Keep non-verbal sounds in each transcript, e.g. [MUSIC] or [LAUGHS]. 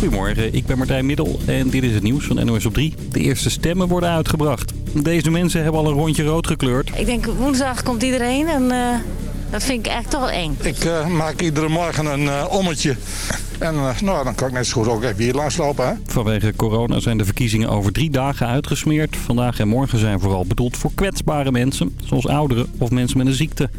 Goedemorgen, ik ben Martijn Middel en dit is het nieuws van NOS op 3. De eerste stemmen worden uitgebracht. Deze mensen hebben al een rondje rood gekleurd. Ik denk woensdag komt iedereen en uh, dat vind ik echt toch wel eng. Ik uh, maak iedere morgen een uh, ommetje. En nou, dan kan ik net zo goed ook even hier langslopen. Hè? Vanwege corona zijn de verkiezingen over drie dagen uitgesmeerd. Vandaag en morgen zijn vooral bedoeld voor kwetsbare mensen, zoals ouderen of mensen met een ziekte.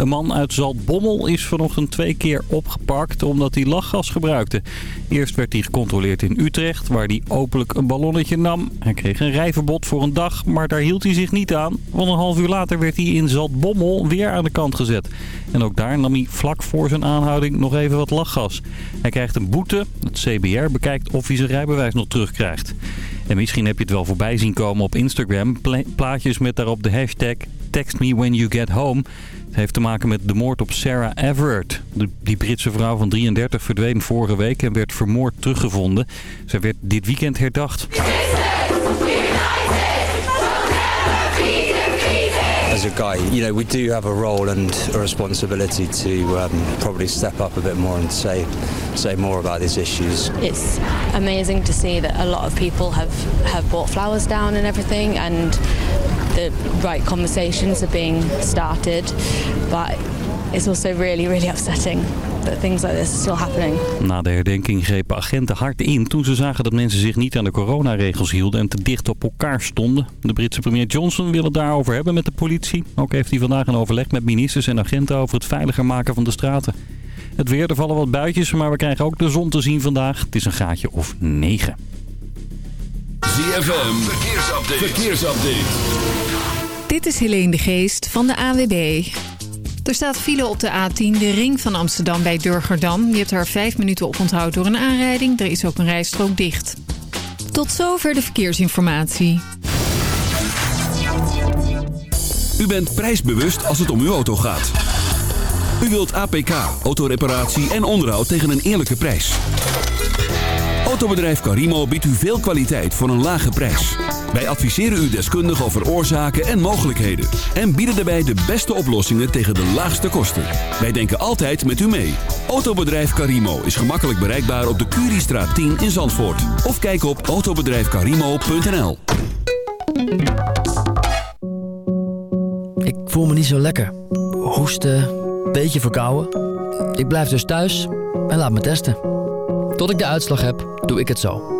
Een man uit Zaltbommel is vanochtend twee keer opgepakt omdat hij lachgas gebruikte. Eerst werd hij gecontroleerd in Utrecht, waar hij openlijk een ballonnetje nam. Hij kreeg een rijverbod voor een dag, maar daar hield hij zich niet aan. Want een half uur later werd hij in Zaltbommel weer aan de kant gezet. En ook daar nam hij vlak voor zijn aanhouding nog even wat lachgas. Hij krijgt een boete. Het CBR bekijkt of hij zijn rijbewijs nog terugkrijgt. En misschien heb je het wel voorbij zien komen op Instagram. Plaatjes met daarop de hashtag Text heeft te maken met de moord op Sarah Everett. De, die Britse vrouw van 33 verdween vorige week en werd vermoord teruggevonden. Zij werd dit weekend herdacht. As a guy, you know, we do have a role and a responsibility to um, probably step up a bit more and say say more about these issues. It's amazing to see that a lot of people have have brought flowers down and everything and the right conversations are being started, but it's also really, really upsetting that things like this are still happening. Na de herdenking grepen agenten hard in toen ze zagen dat mensen zich niet aan de coronaregels hielden en te dicht op elkaar stonden. De Britse premier Johnson wil het daarover hebben met de politie. Ook heeft hij vandaag een overleg met ministers en agenten over het veiliger maken van de straten. Het weer, er vallen wat buitjes, maar we krijgen ook de zon te zien vandaag. Het is een gaatje of 9. ZFM, verkeersupdate. verkeersupdate. Dit is Helene de Geest van de AWB. Er staat file op de A10, de ring van Amsterdam bij Durgerdam. Je hebt er vijf minuten op onthoud door een aanrijding. Er is ook een rijstrook dicht. Tot zover de verkeersinformatie. U bent prijsbewust als het om uw auto gaat. U wilt APK, autoreparatie en onderhoud tegen een eerlijke prijs. Autobedrijf Carimo biedt u veel kwaliteit voor een lage prijs. Wij adviseren u deskundig over oorzaken en mogelijkheden. En bieden daarbij de beste oplossingen tegen de laagste kosten. Wij denken altijd met u mee. Autobedrijf Carimo is gemakkelijk bereikbaar op de Curiestraat 10 in Zandvoort. Of kijk op autobedrijfcarimo.nl Ik voel me niet zo lekker. Hoesten, beetje verkouden. Ik blijf dus thuis en laat me testen. Tot ik de uitslag heb, doe ik het zo.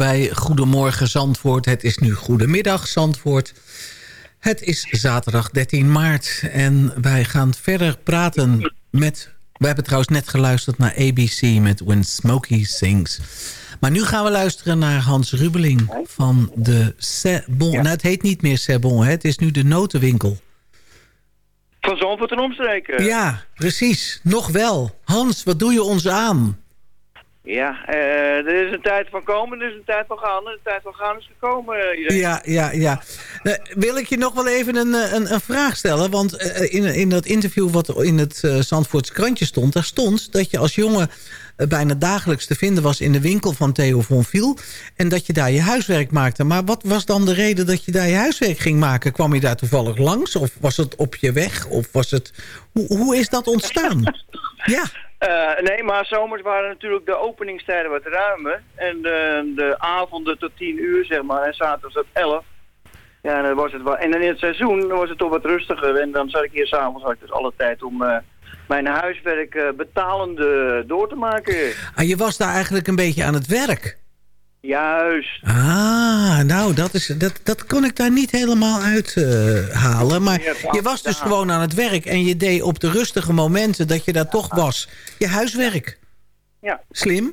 Bij Goedemorgen Zandvoort. Het is nu Goedemiddag Zandvoort. Het is zaterdag 13 maart en wij gaan verder praten met... We hebben trouwens net geluisterd naar ABC met When Smokey Sings. Maar nu gaan we luisteren naar Hans Rubeling van de Sebon. Nou, het heet niet meer Sebon, hè? het is nu de notenwinkel. Van Zandvoort en omstreken. Ja, precies. Nog wel. Hans, wat doe je ons aan? Ja, eh, er is een tijd van komen, er is een tijd van gaan. En de tijd van gaan is gekomen. eh. Ja, ja, ja. Eh, wil ik je nog wel even een, een, een vraag stellen? Want in, in dat interview wat in het Zandvoortse krantje stond... daar stond dat je als jongen bijna dagelijks te vinden was... in de winkel van Theo von Viel... en dat je daar je huiswerk maakte. Maar wat was dan de reden dat je daar je huiswerk ging maken? Kwam je daar toevallig langs? Of was het op je weg? Of was het... Hoe, hoe is dat ontstaan? [LAUGHS] ja. Eh, nee, maar zomers waren natuurlijk de openingstijden wat ruimer. En de, de avonden tot 10 uur, zeg maar. En zaterdags tot 11. Ja, dan was het wel. En in het seizoen was het toch wat rustiger. En dan zat ik hier s'avonds dus alle tijd om uh, mijn huiswerk betalende door te maken. Ah, je was daar eigenlijk een beetje aan het werk? Juist. Ah, nou, dat, is, dat, dat kon ik daar niet helemaal uithalen. Uh, maar je was dus gewoon aan het werk en je deed op de rustige momenten dat je daar toch was. Je huiswerk. Ja. Slim.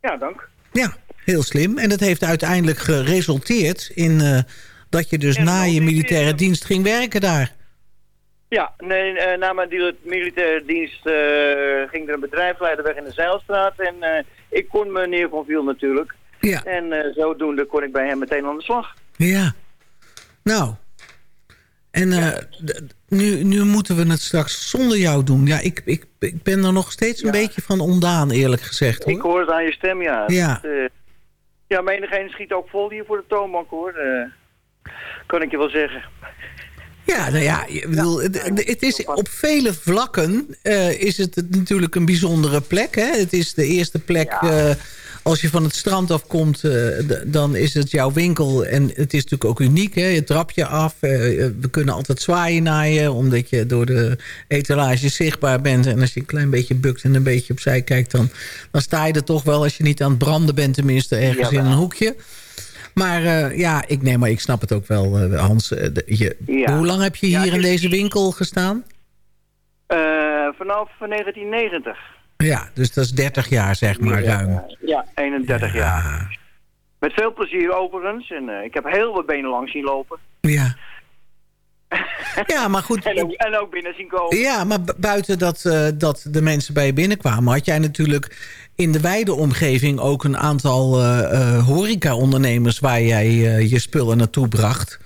Ja, dank. Ja, heel slim. En dat heeft uiteindelijk geresulteerd in uh, dat je dus na je militaire dienst ging werken daar. Ja, nee, uh, na mijn militaire dienst uh, ging er een bedrijfsleider weg in de Zeilstraat. En ik kon meneer Van Viel natuurlijk. Ja. En uh, zodoende kon ik bij hem meteen aan de slag. Ja. Nou. En ja. nu, nu moeten we het straks zonder jou doen. Ja, ik, ik, ik ben er nog steeds een ja. beetje van ondaan, eerlijk gezegd. Hoor. Ik hoor het aan je stem, ja. Ja. Dat, ja, menigeen schiet ook vol hier voor de toonbank, hoor. kan ik je wel zeggen. Ja, nou ja, ik bedoel, het, het, is op vele vlakken uh, is het natuurlijk een bijzondere plek. Hè? Het is de eerste plek, ja. uh, als je van het strand afkomt, uh, dan is het jouw winkel. En het is natuurlijk ook uniek, hè? je trap je af. we kunnen altijd zwaaien naar je, omdat je door de etalage zichtbaar bent. En als je een klein beetje bukt en een beetje opzij kijkt, dan, dan sta je er toch wel, als je niet aan het branden bent tenminste, ergens ja, in een hoekje. Maar uh, ja, ik, nee, maar ik snap het ook wel, Hans. De, je, ja. Hoe lang heb je hier ja, in deze winkel gestaan? vanaf 1990. Ja, dus dat is 30 jaar, zeg maar, ruim. Ja, 31 jaar. Met veel plezier overigens. En ik heb heel wat benen lang zien lopen. Ja. [LAUGHS] Ja, maar goed. en, ook, en ook binnen zien komen. Ja, maar buiten dat, uh, dat de mensen bij je binnenkwamen... had jij natuurlijk in de wijde omgeving ook een aantal uh, horeca-ondernemers... waar jij je spullen naartoe bracht.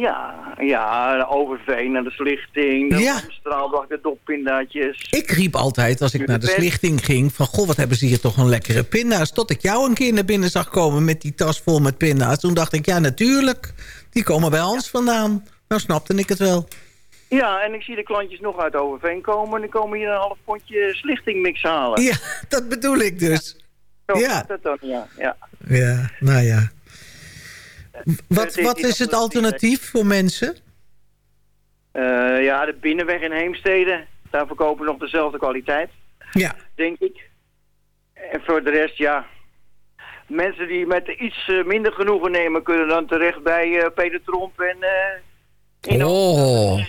Ja, ja, Overveen naar de Slichting, de ja. Straalbach, de doppindaatjes. Ik riep altijd als ik naar de Slichting ging... van goh, wat hebben ze hier toch een lekkere pinda's. Tot ik jou een keer naar binnen zag komen met die tas vol met pinda's. Toen dacht ik, ja natuurlijk, die komen bij ons vandaan. Nou snapte ik het wel. Ja, en ik zie de klantjes nog uit Overveen komen... en die komen hier een half pondje slichtingmix halen. Ja, [LAUGHS] dat bedoel ik dus. Ja. Zo ja. dat dan, ja. Ja, ja nou ja. Wat, wat is het alternatief voor mensen? Uh, ja, de binnenweg in Heemstede. Daar verkopen we nog dezelfde kwaliteit. Ja. Denk ik. En voor de rest, ja... Mensen die met iets uh, minder genoegen nemen... kunnen dan terecht bij uh, Peter Tromp en... oh.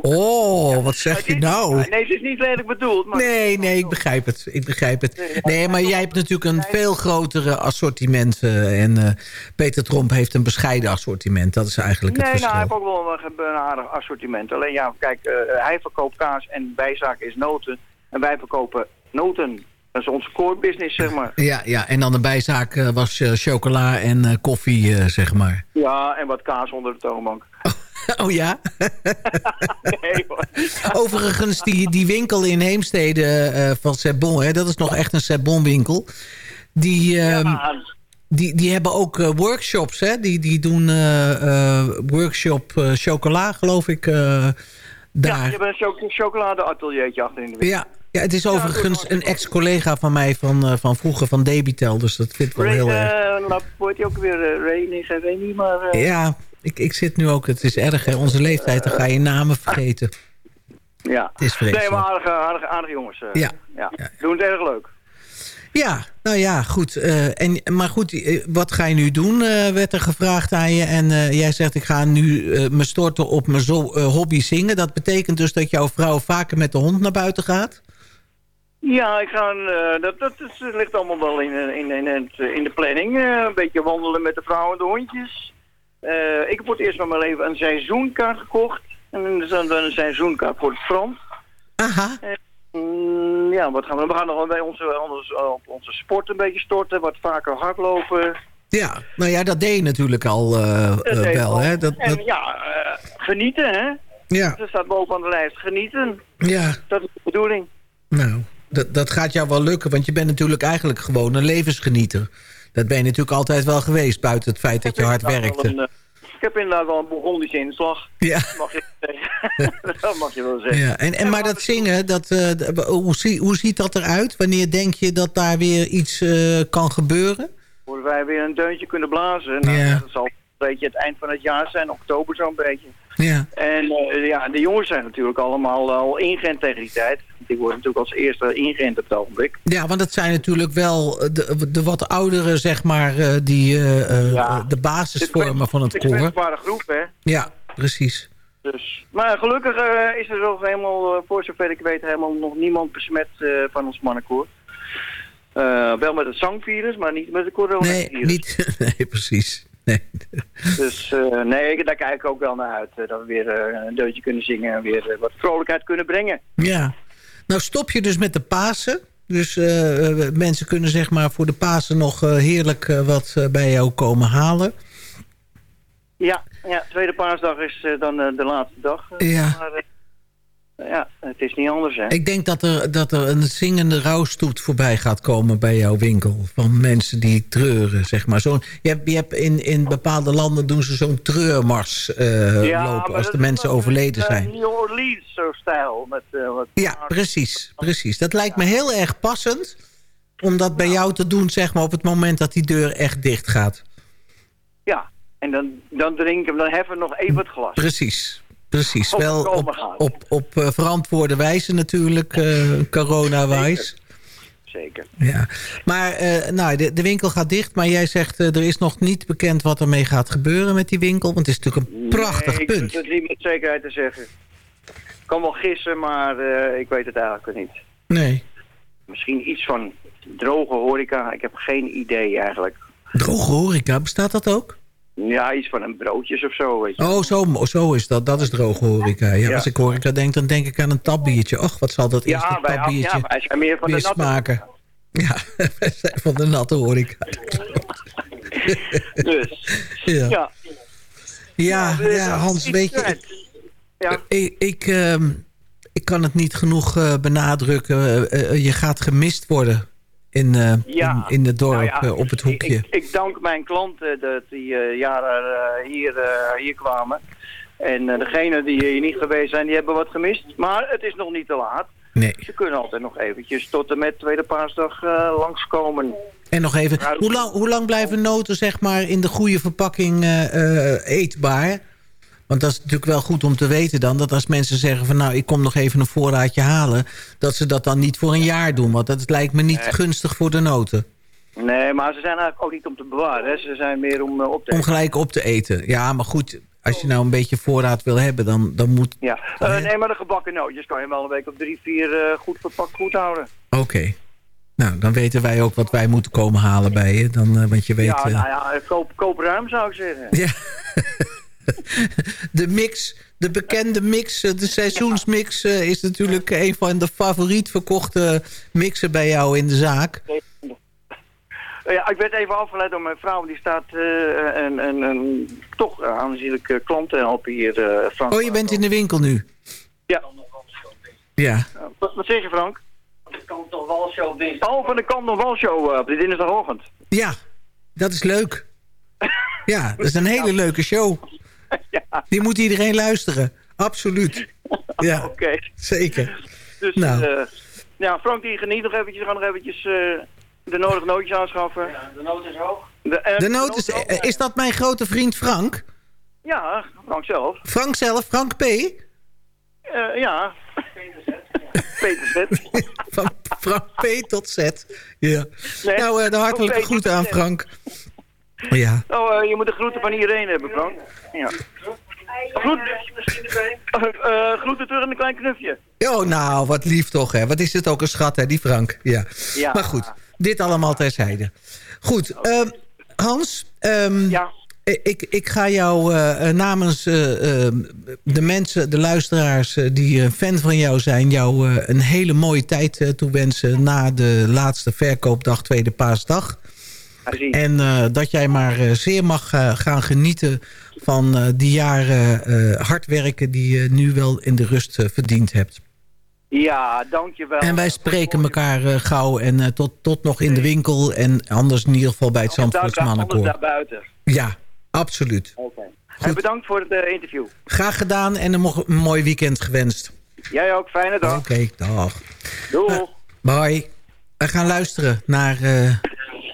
Oh, wat zeg je nou? Nee, het is niet lelijk bedoeld. Maar nee, nee, ik begrijp het. Ik begrijp het. Nee, maar jij hebt natuurlijk een veel grotere assortiment. Uh, en uh, Peter Tromp heeft een bescheiden assortiment. Dat is eigenlijk nee, het verschil. Nee, nou, hij heeft ook wel een, een aardig assortiment. Alleen ja, kijk, uh, hij verkoopt kaas en bijzaak is noten. En wij verkopen noten. Dat is onze core business, zeg maar. Ja, ja en dan de bijzaak was chocola en koffie, zeg maar. Ja, en wat kaas onder de toonbank. [LAUGHS] Oh ja? nee, hoor. [LAUGHS] Overigens, die, die winkel in Heemstede uh, van Sebon, hè, dat is nog echt een Sebon winkel. Die, ja. die, die hebben ook uh, workshops, hè? Die, die doen uh, workshop chocola, geloof ik, daar. Ja, je hebt een chocoladeateliertje achter in de winkel. Ja, ja, het is overigens een ex-collega van mij van, van vroeger, van Debitel. Dus dat vind ik wel Ray, heel erg. Uh, wordt hij ook weer uh, Ray, nee, geen Ray niet, maar... Uh... Ja, ik, ik zit nu ook, het is erg hè, onze leeftijd, dan ga je namen vergeten. Ja, het is vreselijk. Nee, maar aardige, aardige, aardige jongens. Ja. ja. ja. Doen het erg leuk. Ja, nou ja, goed. Eh, en, maar goed, eh, wat ga je nu doen, eh, werd er gevraagd aan je. En eh, jij zegt, ik ga nu eh, me storten op mijn zo- eh, hobby zingen. Dat betekent dus dat jouw vrouw vaker met de hond naar buiten gaat? Ja, ik ga, eh, dat, dat is, ligt allemaal wel in, eh, in, in, het, in de planning. Eh, een beetje wandelen met de vrouw en de hondjes. Eh, ik heb voor het eerst van mijn leven een seizoenkaart gekocht. En dan een seizoenkaart voor het strand. Aha. Mm, ja, wat gaan we? We gaan nog wel bij onze, onze, op onze sport een beetje storten. Wat vaker hardlopen. Ja, nou ja, dat deed je natuurlijk al eh, eh, wel. Hè? Dat, en dat, ja, eh, genieten hè. ja, Dat staat bovenaan de lijst. Genieten. ja, Dat is de bedoeling. nou, dat, dat gaat jou wel lukken. Want je bent natuurlijk eigenlijk gewoon een levensgenieter. Dat ben je natuurlijk altijd wel geweest, buiten het feit dat je hard Ik heb inderdaad werkte. een, eh, ik heb inderdaad wel een Burgondische inslag. Ja. Mag je zeggen. [LAUGHS] dat mag je wel zeggen. Ja, en, en maar dat zingen, dat, eh, hoe, hoe ziet dat eruit? Wanneer denk je dat daar weer iets eh, kan gebeuren? Worden wij weer een deuntje kunnen blazen. Nou, Ja. Dat zal een beetje het eind van het jaar zijn, oktober zo'n beetje. Ja. En eh, ja, de jongens zijn natuurlijk allemaal al ingeënt tegen die tijd. Die worden natuurlijk als eerste ingeënt op het ogenblik. Ja, want dat zijn natuurlijk wel de, de wat ouderen, zeg maar, eh, die eh, de basis vormen van het koor. kwetsbare groep, hè. Ja, precies. Dus, maar gelukkig is er zo helemaal, voor zover ik weet, helemaal nog niemand besmet van ons mannenkoor. Wel met het zangvirus, maar niet met het coronavirus. Nee, niet, [LAUGHS] nee, precies. Nee. Dus eh, nee, daar kijk ik ook wel naar uit. eh, dat we weer eh, een deuntje kunnen zingen en weer wat vrolijkheid kunnen brengen. Ja. Nou stop je dus met de Pasen. Dus mensen kunnen zeg maar voor de Pasen nog heerlijk wat bij jou komen halen. Ja, ja tweede paasdag is dan de laatste dag. Ja. Maar, ja, het is niet anders, hè. Ik denk dat er, dat er een zingende rouwstoet voorbij gaat komen bij jouw winkel. Van mensen die treuren, zeg maar. Zo'n, je hebt, je hebt in, in bepaalde landen doen ze zo'n treurmars eh, Ja, lopen als de mensen overleden eh, zijn. New Orleans, zo stijl. Met, eh, wat Ja, precies, precies. Dat lijkt me heel erg passend om dat bij jou te doen, zeg maar, op het moment dat die deur echt dicht gaat. Ja, en dan, dan drinken we, dan heffen we nog even het glas. Precies, precies. Op Wel op, op, op eh, verantwoorde wijze natuurlijk, eh corona-wijs. Zeker. Ja, maar eh, nou, de, de winkel gaat dicht, maar jij zegt er is nog niet bekend wat ermee gaat gebeuren met die winkel. Want het is natuurlijk een prachtig nee, ik punt. durf het niet met zekerheid te zeggen. Ik kan wel gissen, maar ik weet het eigenlijk niet. Nee. Misschien iets van droge horeca. Ik heb geen idee eigenlijk. Droge horeca, bestaat dat ook? Ja, iets van een broodjes of zo, weet je. Oh, zo, zo is dat. Dat is droge horeca. Ja, Ja. Als ik horeca denk, dan denk ik aan een tapbiertje. Och, wat zal dat eerste wij, tapbiertje ja, wij zijn meer van de natte. smaken? Ja, [LAUGHS] wij zijn van de natte horeca. [LAUGHS] Dus, Ja. ja. Ja, dus, ja, Hans, weet je... Ja. Ik, ik, ehm, ik kan het niet genoeg eh, benadrukken. Eh, eh, je gaat gemist worden in, Ja. in, in het dorp, Nou ja, eh, op het hoekje. Ik, ik dank mijn klanten dat die eh, jaren hier, hier kwamen. En uh, degenen die hier niet geweest zijn, die hebben wat gemist. Maar het is nog niet te laat. Nee. Ze kunnen altijd nog eventjes tot en met tweede paasdag uh, langskomen. En nog even, hoe lang, hoe lang blijven noten zeg maar, in de goede verpakking uh, eetbaar? Want dat is natuurlijk wel goed om te weten dan... dat als mensen zeggen van nou, ik kom nog even een voorraadje halen... dat ze dat dan niet voor een jaar doen. Want dat lijkt me niet nee. gunstig voor de noten. Nee, maar ze zijn eigenlijk ook niet om te bewaren. Hè. Ze zijn meer om uh, op te Om gelijk op te eten. Ja, maar goed, als je nou een beetje voorraad wil hebben, dan, dan moet... Ja, uh, nee, maar de gebakken nootjes kan je wel een week of drie, vier uh, goed verpakt goed houden. Oké. Okay. Nou, dan weten wij ook wat wij moeten komen halen bij je. Dan, want je weet... Ja, nou ja, koop, koop ruim zou ik zeggen. Ja. [LAUGHS] de mix, de bekende mix, de seizoensmix... Uh, is natuurlijk een van de favoriet verkochte mixen bij jou in de zaak. Ja, ik werd even afgeleid door mijn vrouw. Die staat uh, een, een, een toch aanzienlijke klant te helpen hier. Uh, Frank. Oh, je bent in de winkel nu? Ja. Ja. Wat, wat zeg je, Frank? De Kant nog Walshow dinsdag. Oh, van de Kant nog Walshow op de dinsdagochtend. Ja, dat is leuk. ja, dat is een hele leuke show. [LAUGHS] ja. Die moet iedereen luisteren. Absoluut. Ja, [LAUGHS] Oké. Okay. Zeker. Dus, nou. ja, Frank die geniet nog eventjes. We gaan nog eventjes de nodige nootjes aanschaffen. Ja, de noot is hoog. De, uh, de noot is, uh, is dat mijn grote vriend Frank? Ja, Frank zelf. Frank zelf, Frank P? Uh, ja. [LAUGHS] Peter Z. Van Frank P tot Z. Ja. Nee, nou, eh, de hartelijke Peter groeten aan Z. Ja. Oh, eh, je moet de groeten van iedereen hebben, Frank. Ja. Groet, eh, eh, groeten terug in een klein knufje. Oh, nou, wat lief toch, hè. Wat is het ook een schat, hè, die Frank. Ja. Ja. Maar goed, dit allemaal terzijde. Goed, ehm, Hans. ehm, Ik, ik ga jou eh, namens eh, ehm, de mensen, de luisteraars... die een fan van jou zijn... jou een hele mooie tijd toewensen... na de laatste verkoopdag, tweede paasdag. En eh, dat jij maar eh, zeer mag eh, gaan genieten van die jaren hard werken... die je nu wel in de rust verdiend hebt. Ja, dankjewel. En wij spreken elkaar gauw en tot, tot nog in de winkel... en anders in ieder geval bij het Zandvoorts Mannenkoor. daar buiten. Ja, absoluut. Oké. En bedankt voor het interview. Graag gedaan en een, een mooi weekend gewenst. Jij ook, fijne dag. Oké, dag. Doei. Bye. We gaan luisteren naar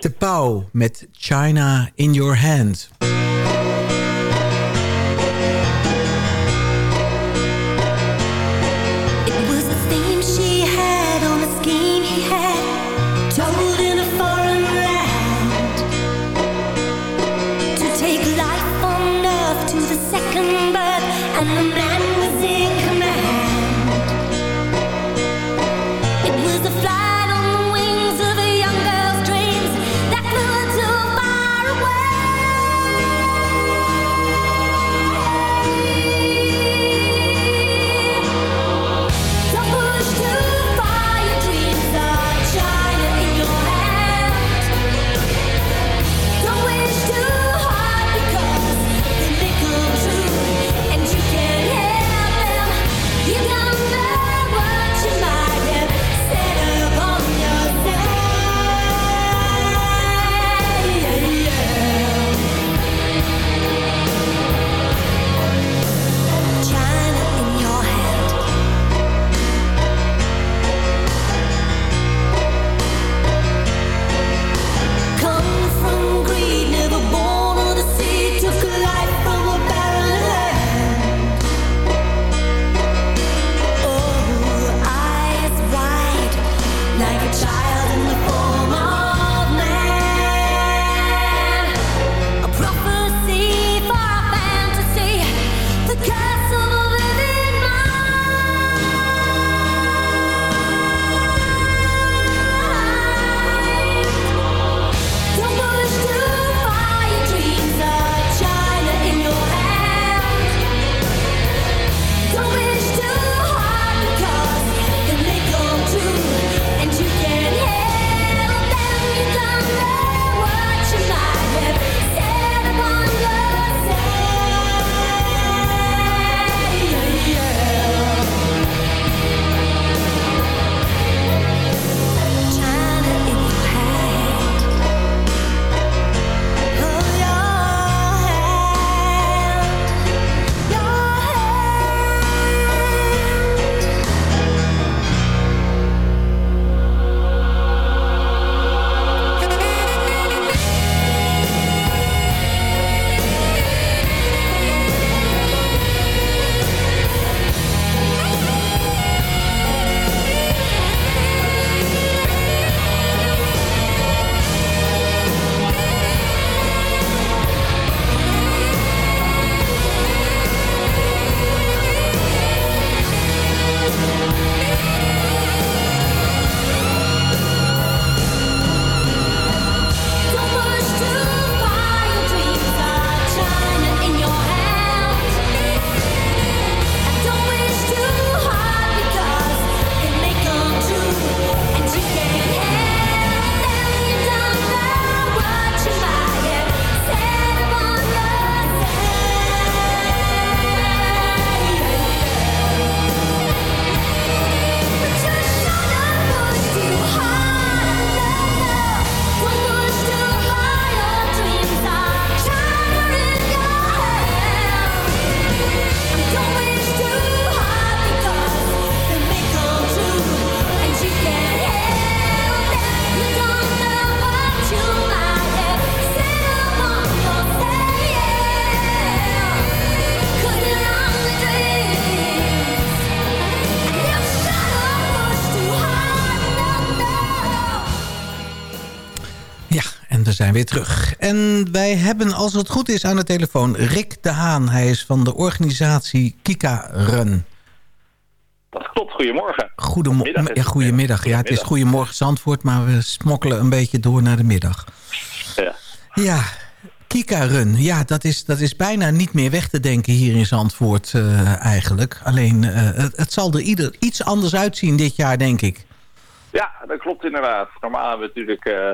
De Pauw met China in Your Hand. Zijn weer terug. En wij hebben, als het goed is, aan de telefoon Rick de Haan. Hij is van de organisatie Kika Run. Dat klopt, goedemorgen. Goedemo Middag is ja, goedemiddag. Ja, het is goedemorgen Zandvoort, maar we smokkelen een beetje door naar de middag. Ja. Ja, Kika Run. Ja, dat is, dat is bijna niet meer weg te denken hier in Zandvoort eh, eigenlijk. Alleen, eh, het, het zal er ieder iets anders uitzien dit jaar, denk ik. Ja, dat klopt inderdaad. Normaal hebben we natuurlijk eh,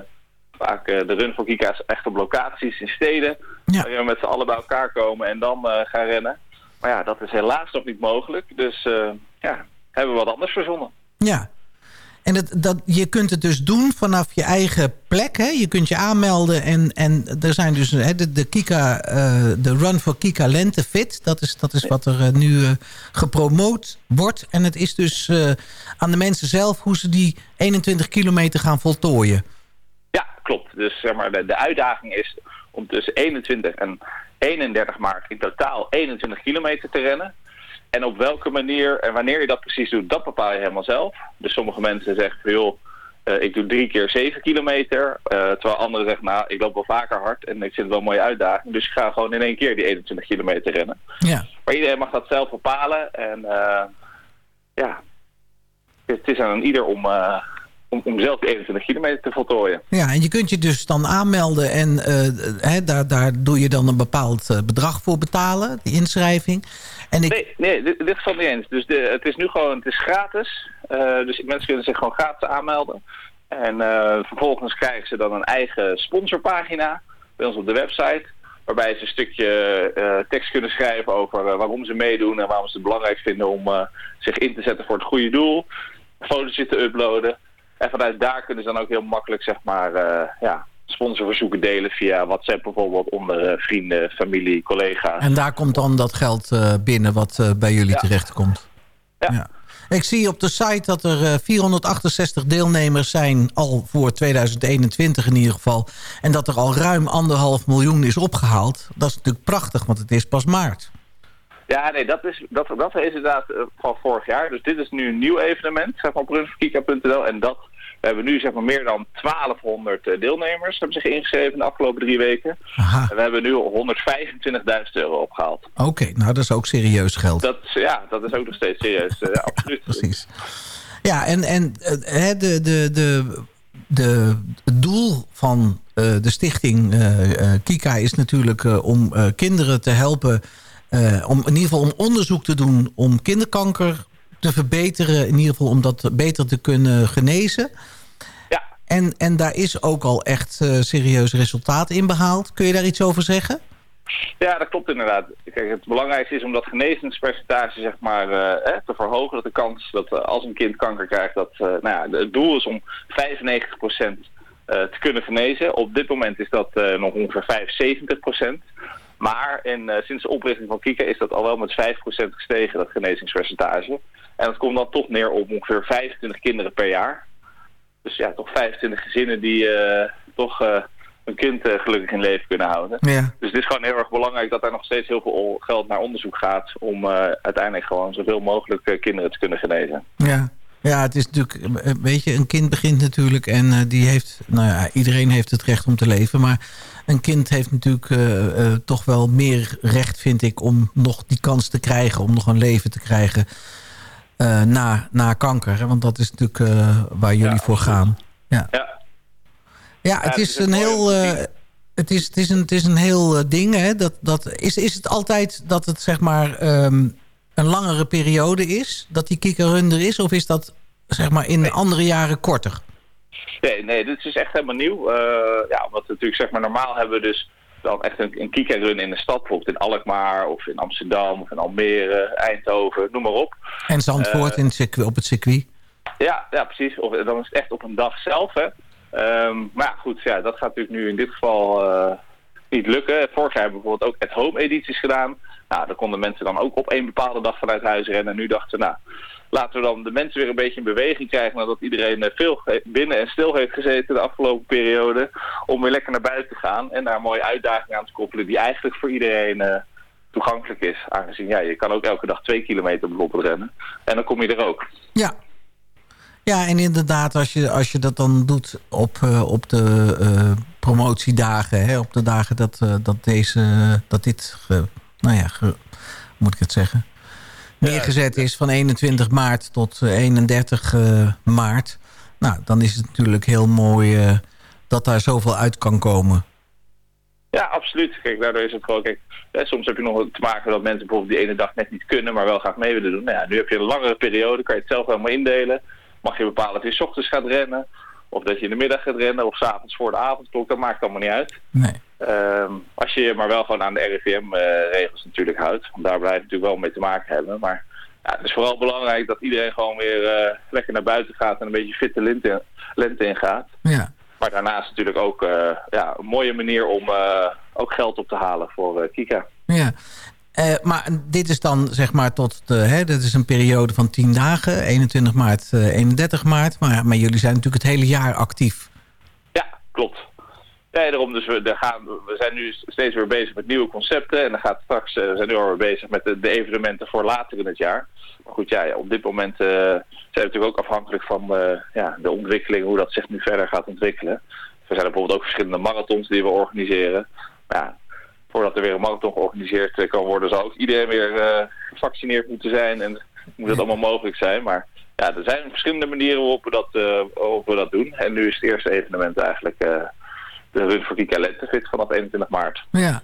vaak eh, de run voor Kika's echt op locaties in steden. Waar we met z'n allen bij elkaar komen en dan eh, gaan rennen. Maar ja, dat is helaas nog niet mogelijk. Dus eh, ja, hebben we wat anders verzonnen. Ja. En dat, dat, je kunt het dus doen vanaf je eigen plek. Hè? Je kunt je aanmelden. En, en er zijn dus hè, de, de, Kika, de Run for Kika Lente Fit. Dat is, dat is wat er nu gepromoot wordt. En het is dus aan de mensen zelf hoe ze die 21 kilometer gaan voltooien. Klopt. Dus zeg maar, de, de uitdaging is om tussen 21 en 31 maart in totaal 21 kilometer te rennen. En op welke manier en wanneer je dat precies doet, dat bepaal je helemaal zelf. Dus sommige mensen zeggen van joh, eh, ik doe drie keer 7 kilometer. eh, terwijl anderen zeggen, nou, ik loop wel vaker hard en ik vind het wel een mooie uitdaging. Dus ik ga gewoon in één keer die 21 kilometer rennen. Ja. Maar iedereen mag dat zelf bepalen. En eh, ja, het is aan ieder om, om, om zelf die 21 kilometer te voltooien. Ja, en je kunt je dus dan aanmelden. En eh, daar, daar doe je dan een bepaald eh, bedrag voor betalen. Die inschrijving. En ik, Nee, nee, dit, dit geval niet eens. Dus de, het is nu gewoon, het is gratis. Eh, dus mensen kunnen zich gewoon gratis aanmelden. En vervolgens krijgen ze dan een eigen sponsorpagina bij ons op de website. Waarbij ze een stukje tekst kunnen schrijven over waarom ze meedoen en waarom ze het belangrijk vinden om zich in te zetten voor het goede doel. Foto's te uploaden. En vanuit daar kunnen ze dan ook heel makkelijk zeg maar, eh, ja, sponsorverzoeken delen via WhatsApp bijvoorbeeld onder eh, vrienden, familie, collega's. En daar komt dan dat geld eh, binnen wat bij jullie Ja. terechtkomt. Ja. Ik zie op de site dat er eh, 468 deelnemers zijn, al voor 2021 in ieder geval. En dat er al ruim anderhalf miljoen is opgehaald. Dat is natuurlijk prachtig, want het is pas maart. Ja, nee, dat is, dat, dat is inderdaad eh, van vorig jaar. Dus dit is nu een nieuw evenement, zeg maar op. En dat, we hebben nu zeg maar meer dan 1200 eh, deelnemers hebben zich ingeschreven de afgelopen drie weken. En we hebben nu 125.000 euro opgehaald. Oké, nou dat is ook serieus geld. Dat, ja, dat is ook nog steeds serieus. eh, [LAUGHS] ja, absoluut. Precies. Ja, en, en hè, de, de, de, de, het doel van de stichting Kika is natuurlijk om kinderen te helpen... eh, om in ieder geval om onderzoek te doen om kinderkanker te verbeteren. In ieder geval om dat beter te kunnen genezen. Ja. En, en daar is ook al echt eh, serieus resultaat in behaald. Kun je daar iets over zeggen? Ja, dat klopt inderdaad. Kijk, het belangrijkste is om dat genezingspercentage zeg maar, eh, te verhogen. Dat de kans dat als een kind kanker krijgt, dat nou ja, het doel is om 95% eh, te kunnen genezen. Op dit moment is dat nog ongeveer 75%. Maar in, eh, sinds de oprichting van Kika is dat al wel met 5% gestegen, dat genezingspercentage. En dat komt dan toch neer op ongeveer 25 kinderen per jaar. Dus ja, toch 25 gezinnen die eh, toch eh, een kind gelukkig in leven kunnen houden. Ja. Dus het is gewoon heel erg belangrijk dat er nog steeds heel veel geld naar onderzoek gaat... om uiteindelijk gewoon zoveel mogelijk kinderen te kunnen genezen. Ja. Ja, het is natuurlijk, eh, weet je, een kind begint natuurlijk en eh, die heeft, nou ja, iedereen heeft het recht om te leven, maar een kind heeft natuurlijk eh, toch wel meer recht, vind ik, om nog die kans te krijgen, om nog een leven te krijgen na, na kanker. Hè? Want dat is natuurlijk waar jullie voor gaan. Ja, Ja, ja het is een heel... het is, het, is een, het is een heel ding. Hè? Dat, dat, is, is het altijd dat het zeg maar ehm, een langere periode is? Dat die kikkerrun er is? Of is dat zeg maar in andere jaren korter? Nee, nee, dit is echt helemaal nieuw. Eh, ja, omdat we natuurlijk zeg maar normaal hebben we dus dan echt een, een Kika-run in de stad. Bijvoorbeeld in Alkmaar of in Amsterdam of in Almere, Eindhoven, noem maar op. En Zandvoort Eh, in het circuit, op het circuit? Ja, ja precies. Of, dan is het echt op een dag zelf. Hè. Ehm, maar ja, goed, ja, dat gaat natuurlijk nu in dit geval eh, niet lukken. Vorig jaar hebben we bijvoorbeeld ook at-home edities gedaan. Nou, dan konden mensen dan ook op één bepaalde dag vanuit huis rennen. En nu dachten we, nou, laten we dan de mensen weer een beetje in beweging krijgen... nadat iedereen eh, veel binnen en stil heeft gezeten de afgelopen periode... om weer lekker naar buiten te gaan en daar een mooie uitdaging aan te koppelen... die eigenlijk voor iedereen eh, toegankelijk is. Aangezien, ja, je kan ook elke dag twee kilometer bijvoorbeeld rennen. En dan kom je er ook. Ja. Ja, en inderdaad, als je, als je dat dan doet op, eh, op de promotiedagen... Hè, op de dagen dat, dat, deze, dat dit, nou ja, moet ik het zeggen... neergezet is van 21 maart tot eh, 31 eh, maart... nou, dan is het natuurlijk heel mooi eh, dat daar zoveel uit kan komen. Ja, absoluut. Kijk, daardoor is het gewoon, kijk, hè, soms heb je nog te maken dat mensen bijvoorbeeld die ene dag net niet kunnen, maar wel graag mee willen doen. Nou ja, nu heb je een langere periode, kan je het zelf helemaal indelen. Mag je bepalen of je 's ochtends gaat rennen, of dat je in de middag gaat rennen, of 's avonds voor de avondklok, dat maakt allemaal niet uit. Nee. Ehm, als je je maar wel gewoon aan de RIVM-regels natuurlijk houdt, want daar blijft natuurlijk wel mee te maken hebben. Maar ja, het is vooral belangrijk dat iedereen gewoon weer eh, lekker naar buiten gaat en een beetje fitte lente, lente ingaat. Ja. Maar daarnaast natuurlijk ook eh, ja, een mooie manier om eh, ook geld op te halen voor eh, Kika. Ja. Eh, maar dit is dan zeg maar tot de, hè, dit is een periode van 10 dagen, 21 maart, eh, 31 maart. Maar, maar jullie zijn natuurlijk het hele jaar actief. Klopt. Nee, daarom dus we, daar gaan, we zijn nu steeds weer bezig met nieuwe concepten. En dan gaat straks, eh, we zijn nu al weer bezig met de, de evenementen voor later in het jaar. Maar goed, ja, op dit moment eh, zijn we natuurlijk ook afhankelijk van eh, ja, de ontwikkeling, hoe dat zich nu verder gaat ontwikkelen. Er zijn bijvoorbeeld ook verschillende marathons die we organiseren. Maar ja, voordat er weer een marathon georganiseerd kan worden, zal ook iedereen weer gevaccineerd moeten zijn. En moet dat allemaal mogelijk zijn. Maar ja, er zijn verschillende manieren waarop we dat, waarop we dat doen. En nu is het eerste evenement eigenlijk de Run voor Kika Lentefit vanaf 21 maart. Ja.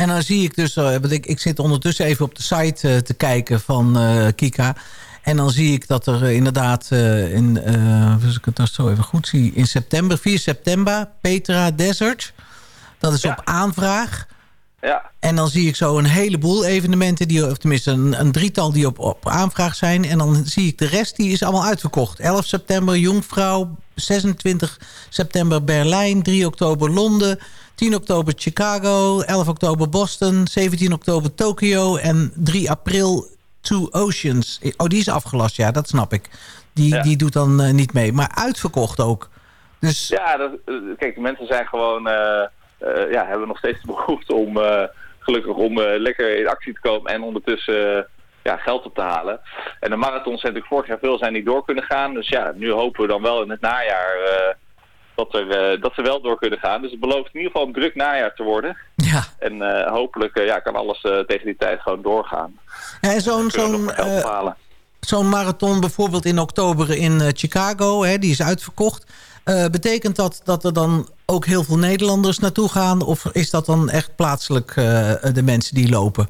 En dan zie ik dus, eh, want ik, ik zit ondertussen even op de site eh, te kijken van eh, Kika. En dan zie ik dat er inderdaad in, als ik het nou zo even goed zie, in september, 4 september, Petra Desert. Dat is op aanvraag. Ja. En dan zie ik zo een heleboel evenementen, die, of tenminste een, een drietal die op, op aanvraag zijn. En dan zie ik de rest, die is allemaal uitverkocht. 11 september Jongvrouw, 26 september Berlijn, 3 oktober Londen, 10 oktober Chicago, 11 oktober Boston, 17 oktober Tokio en 3 april Two Oceans. Oh, die is afgelast, ja, dat snap ik. Die, die doet dan eh, niet mee, maar uitverkocht ook. Dus Ja, dat, eh, kijk, de mensen zijn gewoon, eh, ja, hebben nog steeds de behoefte om, eh, gelukkig om eh, lekker in actie te komen en ondertussen eh, ja, geld op te halen. En de marathons zijn natuurlijk vorig jaar veel zijn niet door kunnen gaan. Dus ja, nu hopen we dan wel in het najaar eh, dat, er, eh, dat ze wel door kunnen gaan. Dus het belooft in ieder geval een druk najaar te worden. Ja. En eh, hopelijk eh, ja, kan alles eh, tegen die tijd gewoon doorgaan. Ja, en zo'n We zo'n eh, marathon bijvoorbeeld in oktober in eh, Chicago, hè, die is uitverkocht. Eh, betekent dat dat er dan ook heel veel Nederlanders naartoe gaan? Of is dat dan echt plaatselijk eh, de mensen die lopen?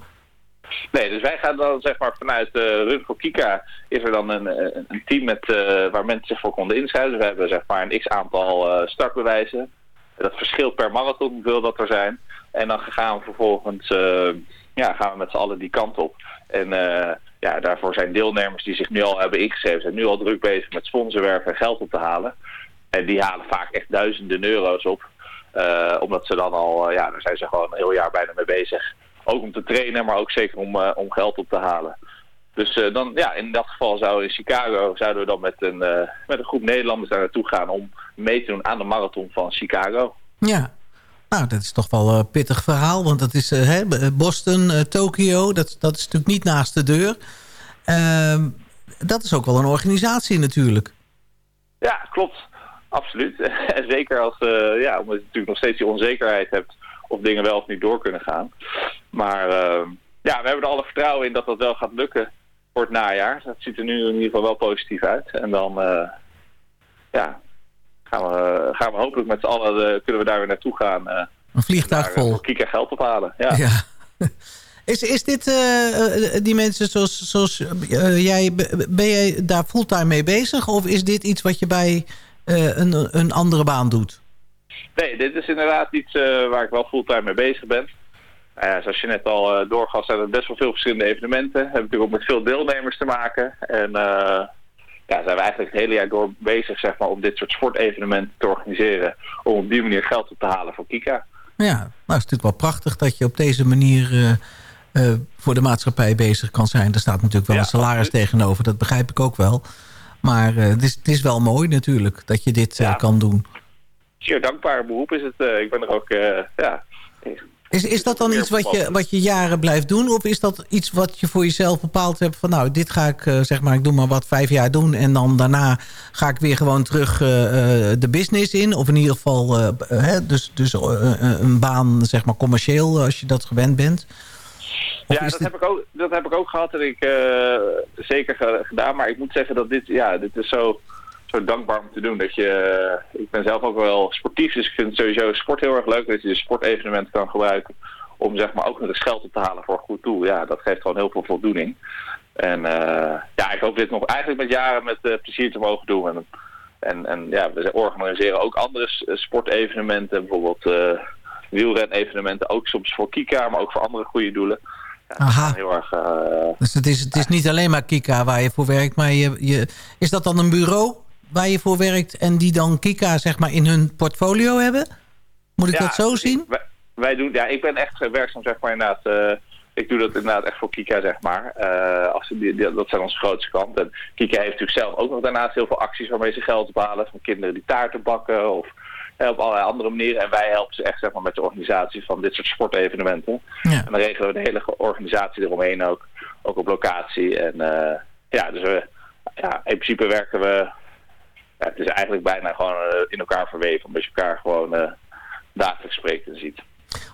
Nee, dus wij gaan dan zeg maar vanuit uh, Run voor Kika is er dan een, een een team met, eh, waar mensen zich voor konden inschrijven. Dus we hebben zeg maar een x aantal eh, startbewijzen. Dat verschilt per marathon hoeveel dat er zijn. En dan gaan we vervolgens eh, ja, gaan we met z'n allen die kant op. En eh, ja, daarvoor zijn deelnemers die zich nu al hebben ingeschreven, zijn nu al druk bezig met sponsorwerven en geld op te halen. En die halen vaak echt duizenden euro's op. Eh, omdat ze dan al, eh, ja, daar zijn ze gewoon een heel jaar bijna mee bezig. Ook om te trainen, maar ook zeker om, eh, om geld op te halen. Dus dan, ja, in dat geval zou in Chicago zouden we dan met een, met een groep Nederlanders daar naartoe gaan om mee te doen aan de marathon van Chicago. Ja. Nou, dat is toch wel een pittig verhaal. Want dat is hè, Boston, Tokio. Dat, dat is natuurlijk niet naast de deur. Ehm, dat is ook wel een organisatie natuurlijk. Ja, klopt. Absoluut. [LAUGHS] en zeker als, eh, ja, omdat je natuurlijk nog steeds die onzekerheid hebt of dingen wel of niet door kunnen gaan. Maar eh, ja, we hebben er alle vertrouwen in dat dat wel gaat lukken voor het najaar. Dat ziet er nu in ieder geval wel positief uit. En dan, eh, ja, gaan we, gaan we hopelijk met z'n allen, kunnen we daar weer naartoe gaan. Een vliegtuig daar, vol. voor Kika geld ophalen. Ja. Ja. [LAUGHS] Is, is dit, die mensen zoals, zoals jij, ben jij daar fulltime mee bezig? Of is dit iets wat je bij een, een andere baan doet? Nee, dit is inderdaad iets eh, waar ik wel fulltime mee bezig ben. Ja, zoals je net al uh, doorgaf, zijn er best wel veel verschillende evenementen. Hebben natuurlijk ook met veel deelnemers te maken. En uh, ja, zijn we eigenlijk het hele jaar door bezig zeg maar, om dit soort sportevenementen te organiseren. Om op die manier geld op te halen voor Kika. Ja, nou is natuurlijk wel prachtig dat je op deze manier uh, uh, voor de maatschappij bezig kan zijn. Er staat natuurlijk wel ja, een salaris absoluut. tegenover, dat begrijp ik ook wel. Maar uh, het, is, het is wel mooi natuurlijk dat je dit ja. kan doen. Zeer dankbaar beroep is het. ik ben er ook, ja, Is, is dat dan iets wat je, wat je jaren blijft doen? Of is dat iets wat je voor jezelf bepaald hebt van... nou, dit ga ik, eh, zeg maar, ik doe maar wat vijf jaar doen... en dan daarna ga ik weer gewoon terug eh, eh, de business in? Of in ieder geval eh, hè, dus, dus eh, een baan, zeg maar, commercieel... als je dat gewend bent? Ja, dat, dit- heb ik ook, dat heb ik ook gehad en ik eh, zeker ge- gedaan. Maar ik moet zeggen dat dit, ja, dit is zo, zo dankbaar om te doen. Dat je, eh, ik ben zelf ook wel sportief, dus ik vind sowieso sport heel erg leuk. Dat je de sportevenementen kan gebruiken om zeg maar ook nog eens geld op te halen voor een goed doel. Ja, dat geeft gewoon heel veel voldoening. En eh, ja, ik hoop dit nog eigenlijk met jaren met plezier te mogen doen. En, en, en ja, we organiseren ook andere sportevenementen, bijvoorbeeld eh wielrenevenementen, ook soms voor Kika, maar ook voor andere goede doelen. Aha. gewoon heel erg... eh, Dus het is, het is niet alleen maar Kika waar je voor werkt... maar je, je, is dat dan een bureau waar je voor werkt... en die dan Kika, zeg maar, in hun portfolio hebben? Moet ik Ja, dat zo zien? Wij, wij doen, ja, ik ben echt werkzaam, zeg maar, inderdaad. eh, ik doe dat inderdaad echt voor Kika, zeg maar. Eh, als, die, die- dat zijn onze grootste klanten. En Kika heeft natuurlijk zelf ook nog daarnaast heel veel acties waarmee ze geld ophalen. Van kinderen die taarten bakken of op allerlei andere manieren. En wij helpen ze echt zeg maar, met de organisatie van dit soort sportevenementen. Ja. En dan regelen we de hele organisatie eromheen ook. Ook op locatie. En eh, ja, dus we, ja, in principe werken we... Ja, het is eigenlijk bijna gewoon eh, in elkaar verweven. Omdat je elkaar gewoon eh, dagelijks spreekt en ziet.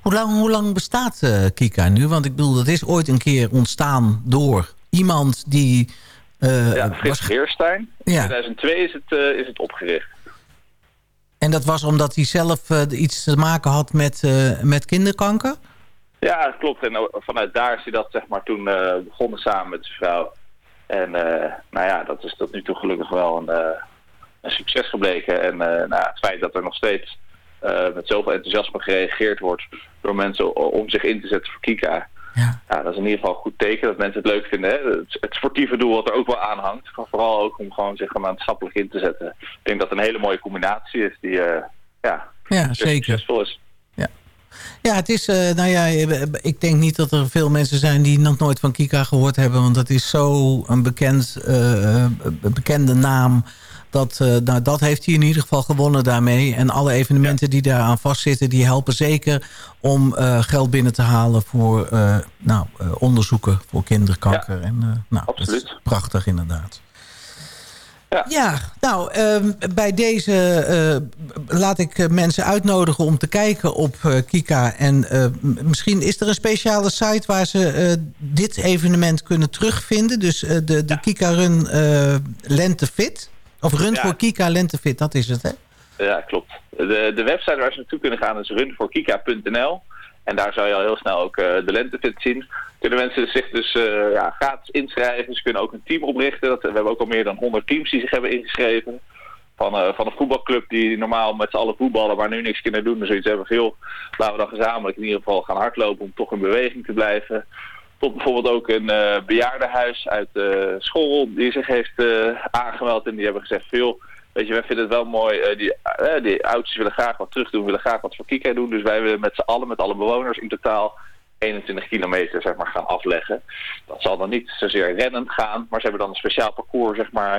Hoe lang, hoe lang bestaat Kika nu? Want ik bedoel, dat is ooit een keer ontstaan door iemand die... eh, Ja, Frits was- Geerstein. In Ja. 2002 is het, is het opgericht. En dat was omdat hij zelf eh, iets te maken had met, eh, met kinderkanker? Ja, klopt. En o- vanuit daar is hij dat zeg maar toen eh, begonnen samen met zijn vrouw. En eh, nou ja, dat is tot nu toe gelukkig wel een, eh, een succes gebleken. En eh, nou, het feit dat er nog steeds eh, met zoveel enthousiasme gereageerd wordt door mensen om zich in te zetten voor Kika. Ja. dat is in ieder geval een goed teken dat mensen het leuk vinden. Hè? Het, het sportieve doel wat er ook wel aan hangt. Vooral ook om gewoon zich maatschappelijk in te zetten. Ik denk dat het een hele mooie combinatie is die eh, ja, Ja, zeker. succesvol is. Ja, het is, eh, nou ja, ik denk niet dat er veel mensen zijn die nog nooit van Kika gehoord hebben. Want dat is zo een bekend, eh, eh, bekende naam. Dat, eh, nou, dat heeft hij in ieder geval gewonnen daarmee. En alle evenementen die daaraan vastzitten, die helpen zeker om eh, geld binnen te halen voor eh, nou, onderzoeken voor kinderkanker. En, nou, dat is absoluut. prachtig inderdaad. Ja, nou, ehm, bij deze laat ik mensen uitnodigen om te kijken op Kika. En misschien is er een speciale site waar ze dit evenement kunnen terugvinden. Dus de, de Kika Run eh, Lentefit. Of Run Ja. voor Kika Lentefit, dat is het, hè? Ja, klopt. De, de website waar ze naartoe kunnen gaan is runvoorkika.nl. En daar zou je al heel snel ook eh, de lentefit zien. Kunnen mensen zich dus eh, ja, gratis inschrijven. Ze kunnen ook een team oprichten. Dat, we hebben ook al meer dan 100 teams die zich hebben ingeschreven. Van, eh, van een voetbalclub die normaal met z'n allen voetballen, maar nu niks kunnen doen. Dus zoiets hebben veel. Laten we dan gezamenlijk in ieder geval gaan hardlopen om toch in beweging te blijven. Tot bijvoorbeeld ook een eh bejaardenhuis uit de school die zich heeft eh, aangemeld. En die hebben gezegd veel. Weet je, wij vinden het wel mooi. eh, die, eh, die ouders willen graag wat terug doen, willen graag wat voor Kika doen. Dus wij willen met z'n allen, met alle bewoners in totaal 21 kilometer zeg maar, gaan afleggen. Dat zal dan niet zozeer rennend gaan, maar ze hebben dan een speciaal parcours zeg maar,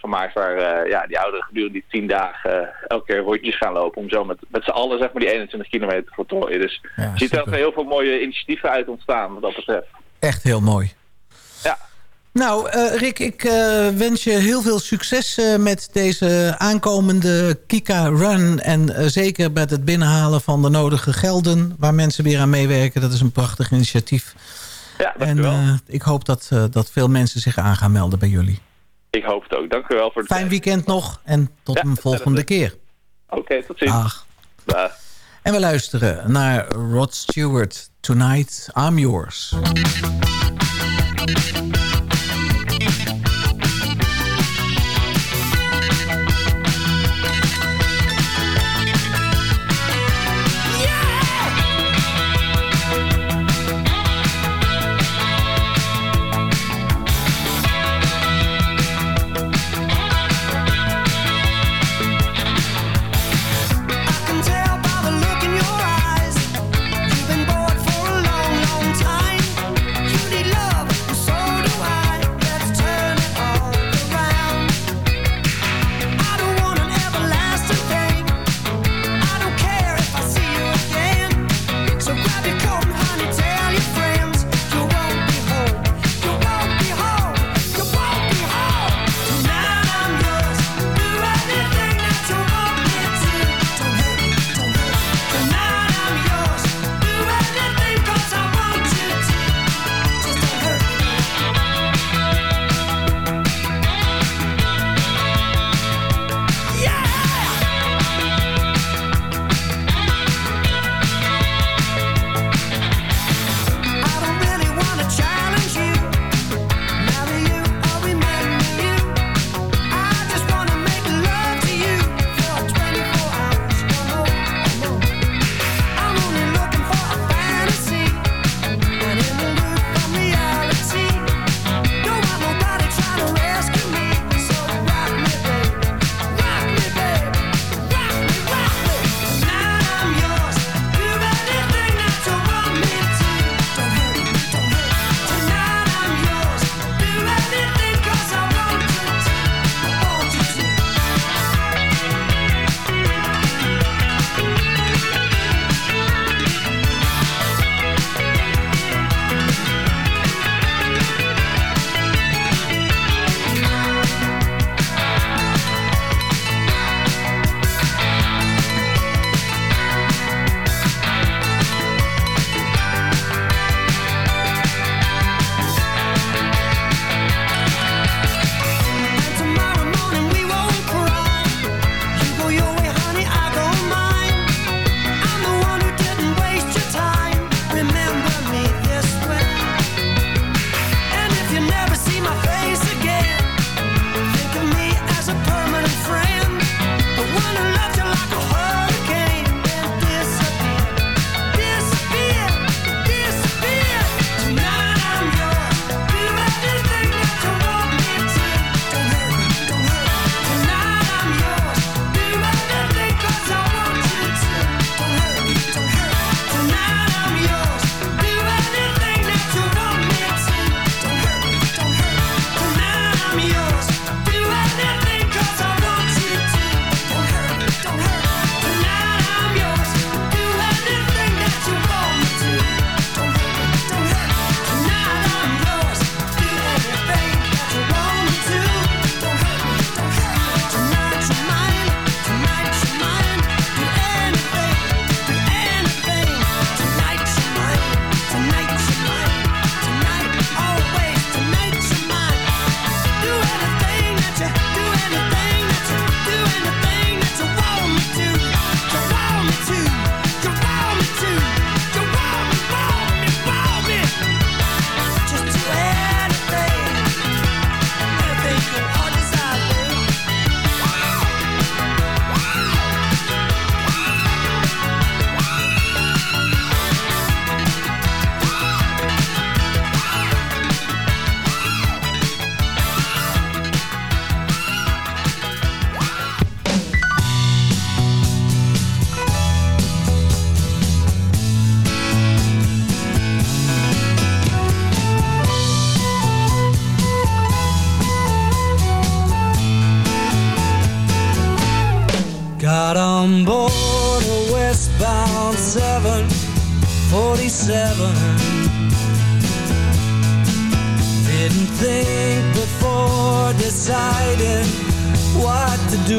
gemaakt waar eh, ja, die ouderen gedurende die 10 dagen eh, elke keer rondjes gaan lopen. Om zo met, met z'n allen zeg maar, die 21 kilometer te voltooien. Dus Ja, je ziet er heel veel mooie initiatieven uit ontstaan wat dat betreft. Echt heel mooi. Ja. Nou, eh, Rick, ik wens je heel veel succes met deze aankomende Kika Run. En zeker met het binnenhalen van de nodige gelden... waar mensen weer aan meewerken. Dat is een prachtig initiatief. Ja, en dankjewel. ik hoop dat, dat veel mensen zich aan gaan melden bij jullie. Ik hoop het ook. Dank u wel voor het Fijn weekend nog en tot Ja, een volgende keer. Oké, tot ziens. Dag. Dag. En we luisteren naar Rod Stewart. Tonight, I'm Yours. On board a westbound 747 Didn't think before deciding what to do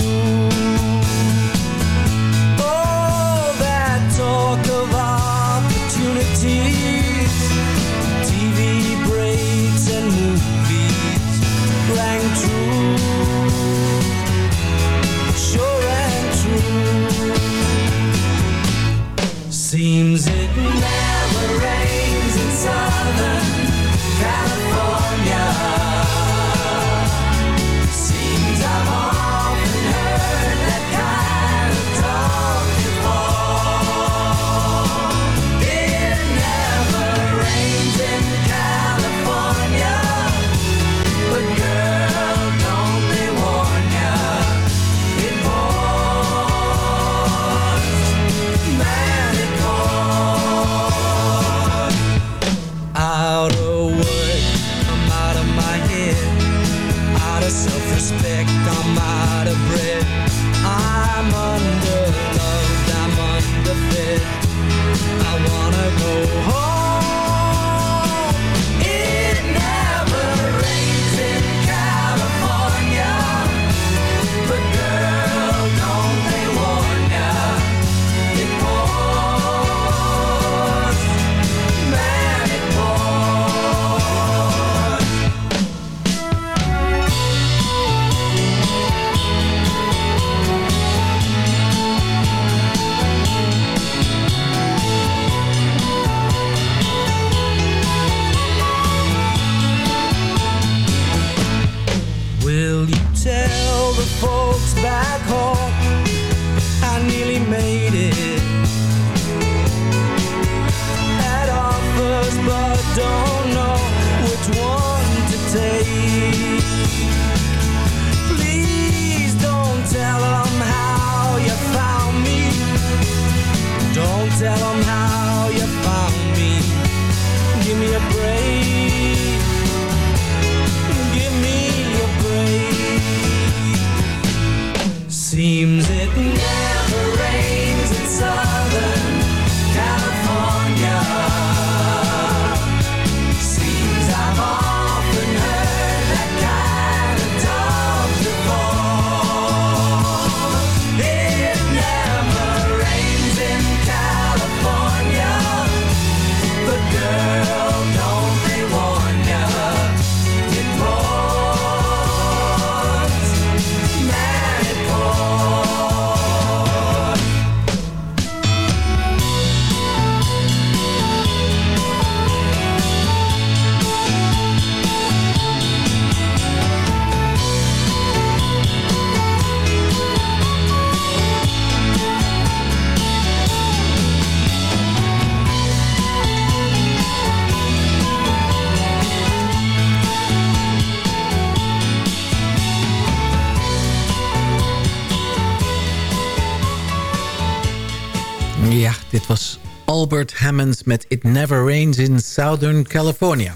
Ja, dit was Albert Hammonds met It Never Rains in Southern California.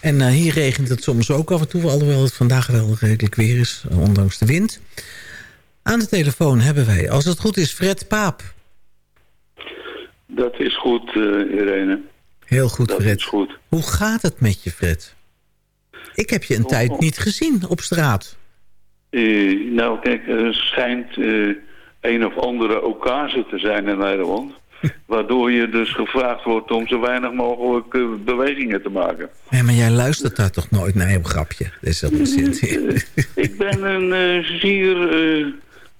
En eh, hier regent het soms ook af en toe, alhoewel het vandaag wel redelijk weer is, eh, ondanks de wind. Aan de telefoon hebben wij, als het goed is, Fred Paap. Dat is goed, eh, Irene. Heel goed, Dat Fred. is goed. Hoe gaat het met je, Fred? Ik heb je een Oh, tijd oh. niet gezien op straat. Nou, kijk, er schijnt een of andere occasie te zijn in Nederland. [LAUGHS] Waardoor je dus gevraagd wordt om zo weinig mogelijk eh, bewegingen te maken. Ja, maar jij luistert daar toch nooit naar, een grapje. Dat is dat zin. [LAUGHS] Ik ben een eh, zeer eh,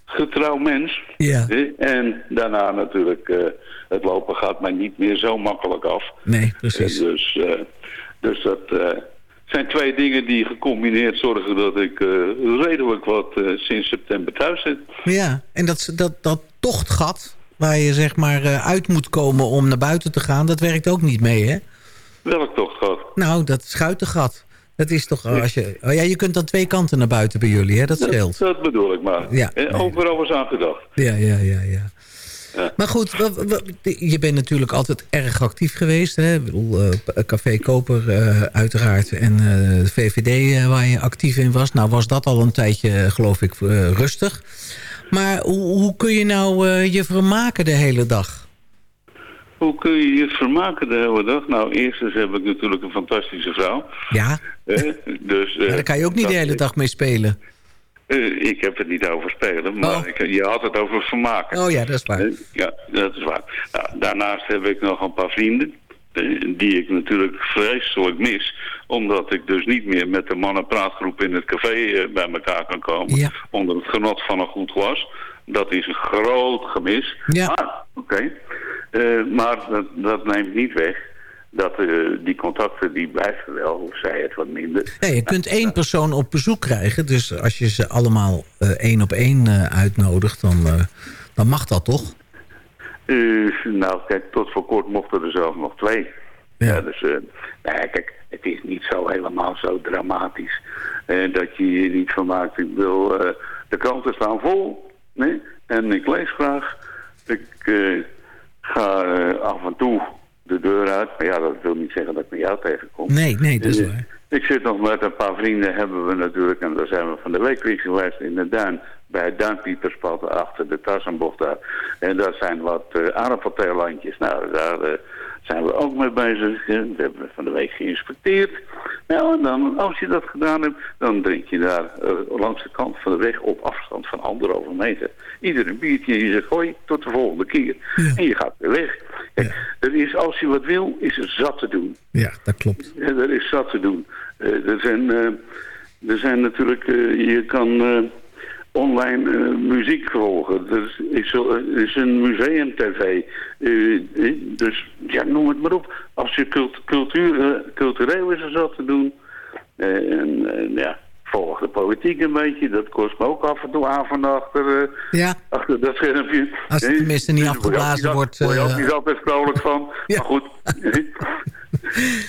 getrouw mens. Ja. Eh, En daarna natuurlijk, eh, het lopen gaat mij niet meer zo makkelijk af. Nee, precies. Eh, dus, eh, dus dat eh, zijn twee dingen die gecombineerd zorgen dat ik eh, redelijk wat eh, sinds september thuis zit. Ja, en dat, dat, dat tochtgat waar je zeg maar eh, uit moet komen om naar buiten te gaan... dat werkt ook niet mee, hè? Welk tocht gehad? Nou, dat schuitengat. Dat is toch als je... Oh ja, je kunt dan twee kanten naar buiten bij jullie, hè? Dat scheelt. Dat bedoel ik maar. Ja, Eh, Overal was aan gedacht. Ja, ja, ja, ja. Maar goed, je bent natuurlijk altijd erg actief geweest. Hè? Ik bedoel, eh, Café Koper eh, uiteraard en eh, de VVD waar je actief in was. Nou was dat al een tijdje, geloof ik, rustig. Maar hoe, hoe kun je nou je vermaken de hele dag? Hoe kun je je vermaken de hele dag? Nou, eerst eens heb ik natuurlijk een fantastische vrouw. Ja. Eh, dus, eh, Ja, daar kan je ook niet de hele dag mee spelen. Eh, ik heb het niet over spelen, maar ik, je had het over vermaken. Oh ja, dat is waar. Eh, ja, dat is waar. Nou, daarnaast heb ik nog een paar vrienden. eh, Die ik natuurlijk vreselijk mis. Omdat ik dus niet meer met de mannenpraatgroep in het café bij elkaar kan komen. Onder het genot van een goed glas. Dat is een groot gemis. Ja. Maar, oké. Maar dat, dat neemt niet weg dat eh, die contacten die blijven wel, of zij het wat minder. Ja, je kunt één persoon op bezoek krijgen. Dus als je ze allemaal eh, één op één eh, uitnodigt, dan, dan mag dat toch? Nou, kijk, tot voor kort mochten er zelfs nog twee. Ja, dus, nou ja, kijk, het is niet zo helemaal zo dramatisch dat je je niet vermaakt. Ik wil, de kranten staan vol, nee? en ik lees graag. Ik ga af en toe de deur uit, maar ja, dat wil niet zeggen dat ik met jou tegenkom. Nee, nee, dat is waar. Ik zit nog met een paar vrienden, hebben we natuurlijk, en daar zijn we van de week weer geweest in de duin, bij het duinpieterspad achter de Tassenbocht daar. En daar zijn wat uh, aardappelteerlandjes. Nou, daar eh, zijn we ook mee bezig. Dat hebben we van de week geïnspecteerd. Nou, en dan, als je dat gedaan hebt, dan drink je daar eh, langs de kant van de weg op afstand van anderhalve meter. Ieder een biertje en je zegt, hoi, tot de volgende keer. En je gaat weer weg. Kijk, er is, als je wat wil, is er zat te doen. Ja, dat klopt. Er is zat te doen. Eh, er, zijn, eh, er zijn natuurlijk, je kan online eh, muziek volgen. Er is, is, zo- is een museum-tv. Eh, eh, dus ja, noem het maar op. Als je cult- cultuur, eh, cultureel is er zat te doen. Eh, en eh, ja, volg de politiek een beetje. Dat kost me ook af en toe avonden achter, eh, Ja. achter dat schermpje. Als het Eh, tenminste niet dus daar afgeblazen wordt, word je ook eh, niet altijd vrolijk van. [LAUGHS] Maar goed. [LAUGHS]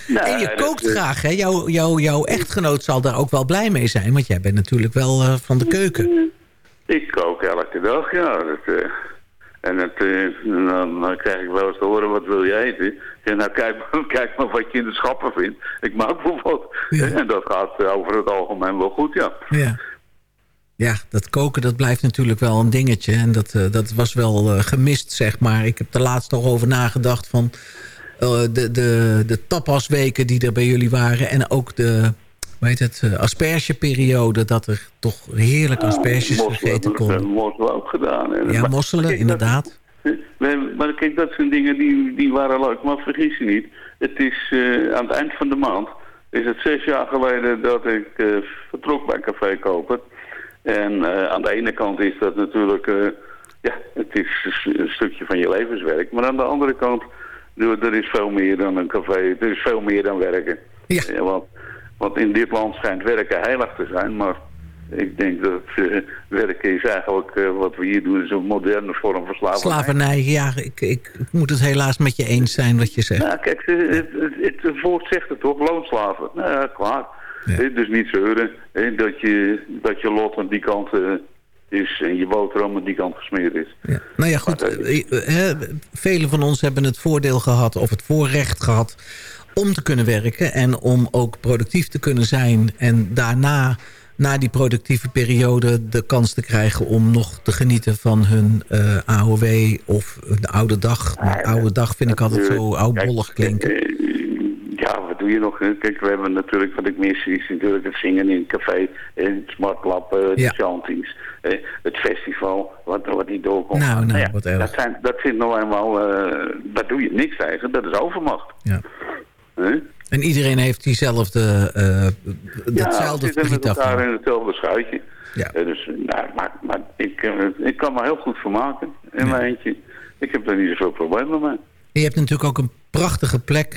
Nou, en je kookt eh, graag, hè? Jouw, jouw, jouw echtgenoot zal daar ook wel blij mee zijn. Want jij bent natuurlijk wel eh, van de keuken. Ik kook elke dag, ja. Dat, eh, en eh, dan, dan krijg ik wel eens te horen, wat wil je eten? Zeg, nou, kijk, maar- [LAUGHS] kijk maar wat je in de schappen vindt. Ik maak wel wat. [LAUGHS] En dat gaat eh, over het algemeen wel goed, ja. Ja. Ja, dat koken dat blijft natuurlijk wel een dingetje. En dat, dat was wel gemist, zeg maar. Ik heb er laatst nog over nagedacht van... de, de, de tapasweken die er bij jullie waren... en ook de, hoe heet het, eh, aspergeperiode... dat er toch heerlijk asperges gegeten Dat hebben konden. we ook gedaan. Ja, mosselen, kijk, inderdaad. dat- maar kijk, dat zijn dingen die, die waren leuk. Maar vergis je niet, het is eh, aan het eind van de maand... is het zes jaar geleden dat ik eh, vertrok bij Café Koper. En aan de ene kant is dat natuurlijk... ja, het is een stukje van je levenswerk. Maar aan de andere kant, er er is veel meer dan een café. Er is veel meer dan werken. Ja. want, want in dit land schijnt werken heilig te zijn, maar ik denk dat eh, werken is eigenlijk eh, wat we hier doen, is een moderne vorm van slavernij. Slavernij, ja, ik, ik moet het helaas met je eens zijn wat je zegt. Ja, kijk, het, het, het, het woord zegt het toch, loonslaven. Nou ja, klaar. Eh, Dus niet zeuren eh, dat, je, dat je lot aan die kant eh, is en je boterham aan die kant gesmeerd is. Nou ja, goed. eh, eh, eh, Velen van ons hebben het voordeel gehad of het voorrecht gehad om te kunnen werken en om ook productief te kunnen zijn. En daarna, na die productieve periode, de kans te krijgen om nog te genieten van hun eh, AOW of de oude dag. Maar oude dag vind ik altijd zo oudbollig klinken. Eh, Ja, wat doe je nog? Kijk, we hebben natuurlijk, wat ik mis, is natuurlijk het zingen in het café, eh, het smartlab, eh, de Ja. chanties, eh, het festival, wat, wat niet doorkomt. Nou, nou, ja, wat erg. dat, zijn, dat zit nou eenmaal, eh daar doe je niks tegen, dat is overmacht. Ja. En iedereen heeft diezelfde, Ja, datzelfde verdriet met elkaar in hetzelfde schuitje. Ja. Eh, dus, nou, maar maar ik, eh, ik kan me heel goed vermaken in mijn eentje. Ik heb daar niet zoveel problemen mee. Je hebt natuurlijk ook een prachtige plek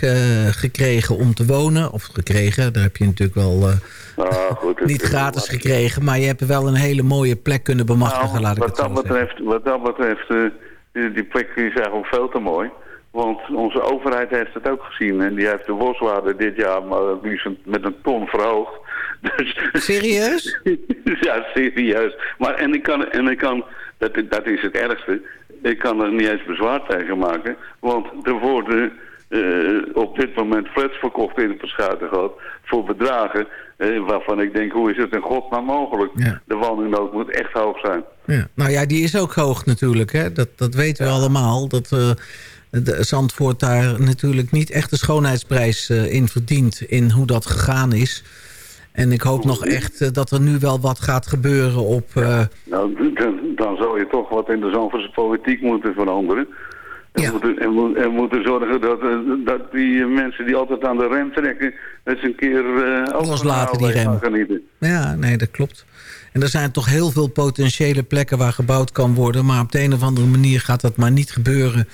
gekregen om te wonen. Of gekregen, daar heb je natuurlijk wel Nou, goed, [LAUGHS] niet gratis gekregen. Maar je hebt wel een hele mooie plek kunnen bemachtigen, Nou, laat ik wat het zo dat zeggen. betreft, Wat dat betreft, die, die plek is eigenlijk veel te mooi. Want onze overheid heeft het ook gezien. En die heeft de boswaarde dit jaar maar liefst met een ton verhoogd. [LAUGHS] Dus, Serieus? [LAUGHS] ja, serieus. Maar en ik kan, en ik kan dat, dat is het ergste. Ik kan er niet eens bezwaar tegen maken. Want er worden eh, op dit moment flats verkocht in het Verschuitengat voor bedragen eh, waarvan ik denk, hoe is het in godsnaam mogelijk? De woningnood moet echt hoog zijn. Ja. Nou ja, die is ook hoog natuurlijk. Hè? Dat, dat weten we allemaal. Dat eh, de Zandvoort daar natuurlijk niet echt de schoonheidsprijs eh, in verdient... in hoe dat gegaan is. En ik hoop nog echt eh, dat er nu wel wat gaat gebeuren op... eh, Nou, dan, zou je toch wat in de Zandvoortse politiek moeten veranderen. En, moeten, en, moet- en moeten zorgen dat, dat die mensen die altijd aan de rem trekken... eens een keer uh, Loslaten die rem. genieten. Ja, nee, dat klopt. En er zijn toch heel veel potentiële plekken waar gebouwd kan worden... maar op de een of andere manier gaat dat maar niet gebeuren.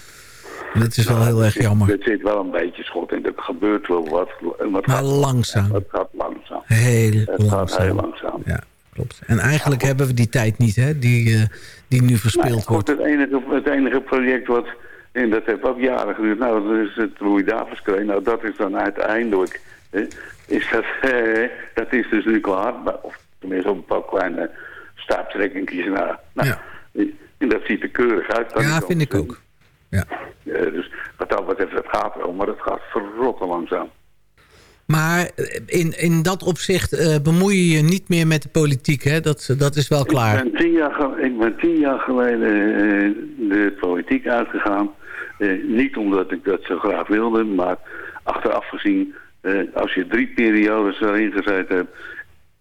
Dat is wel heel erg jammer. Er zit wel een beetje schot in. Er gebeurt wel wat. wat Maar gaat- langzaam. Het gaat langzaam. Heel Het gaat langzaam. heel langzaam. Ja, klopt. En eigenlijk hebben we die tijd niet, hè, die, eh, die nu verspild Nou, wordt. het, enige, het enige project wat... En dat heeft ook jaren geduurd. Nou, dat is het Louis Davis. Nou, dat is dan uiteindelijk... Hè, is dat, [LAUGHS] eh, dat is dus nu klaar. Of tenminste op een paar kleine staaptrekkingjes naar. Nou, En dat ziet er keurig uit. Ja, vind ik ook. Ja. Eh, dus wat dat betreft, het gaat wel. Maar het gaat verrotten langzaam. Maar in, in dat opzicht eh, bemoei je je niet meer met de politiek, hè? Dat, dat is wel klaar. Ik ben tien jaar, ik ben tien jaar geleden eh, de politiek uitgegaan. Niet omdat ik dat zo graag wilde, maar achteraf gezien... als je drie periodes erin gezeten hebt,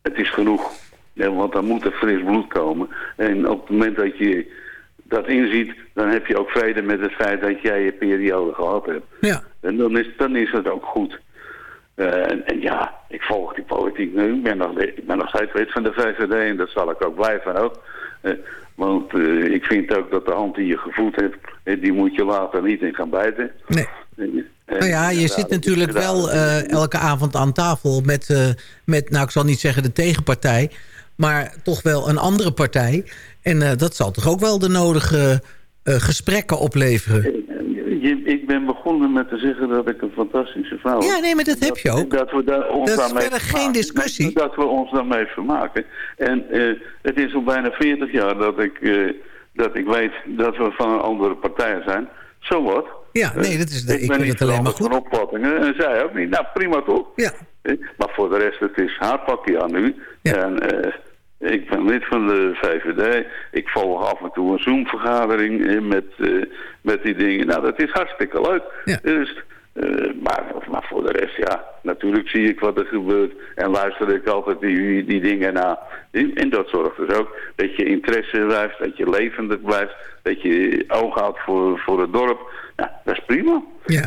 het is genoeg. Ja, want dan moet er fris bloed komen. En op het moment dat je dat inziet, dan heb je ook vrede met het feit dat jij je periode gehad hebt. Ja. En dan is, dan is het ook goed. Eh, en, en ja, ik volg die politiek nu. Ik ben nog, ik ben nog steeds lid van de VVD en dat zal ik ook blijven ook. Eh, want eh, ik vind ook dat de hand die je gevoed hebt, die moet je later niet in gaan bijten. Nee. Nou ja, je zit natuurlijk wel elke avond aan tafel met, met, nou ik zal niet zeggen de tegenpartij, maar toch wel een andere partij. En eh, dat zal toch ook wel de nodige eh, gesprekken opleveren. Je, ik ben begonnen met te zeggen dat ik een fantastische vrouw Ja, nee, maar dat heb je ook. Dat we daar ons Dat is verder geen discussie. Dat we ons daarmee vermaken. En eh, het is al bijna 40 jaar dat ik, dat ik weet dat we van een andere partij zijn. Zo wat. Ja, nee, dat is, ik, ben vind het alleen maar goed. van opvattingen. En zij ook niet. Nou, prima toch? Ja. Maar voor de rest, het is haar pakje aan nu. En eh, ik ben lid van de VVD. Ik volg af en toe een Zoom-vergadering eh, met, eh, met die dingen. Nou, dat is hartstikke leuk. Dus, eh, maar, maar voor de rest, ja, natuurlijk zie ik wat er gebeurt. En luister ik altijd die, die dingen na. En dat zorgt dus ook dat je interesse blijft, dat je levendig blijft. Dat je oog houdt voor, voor het dorp. Nou, dat is prima.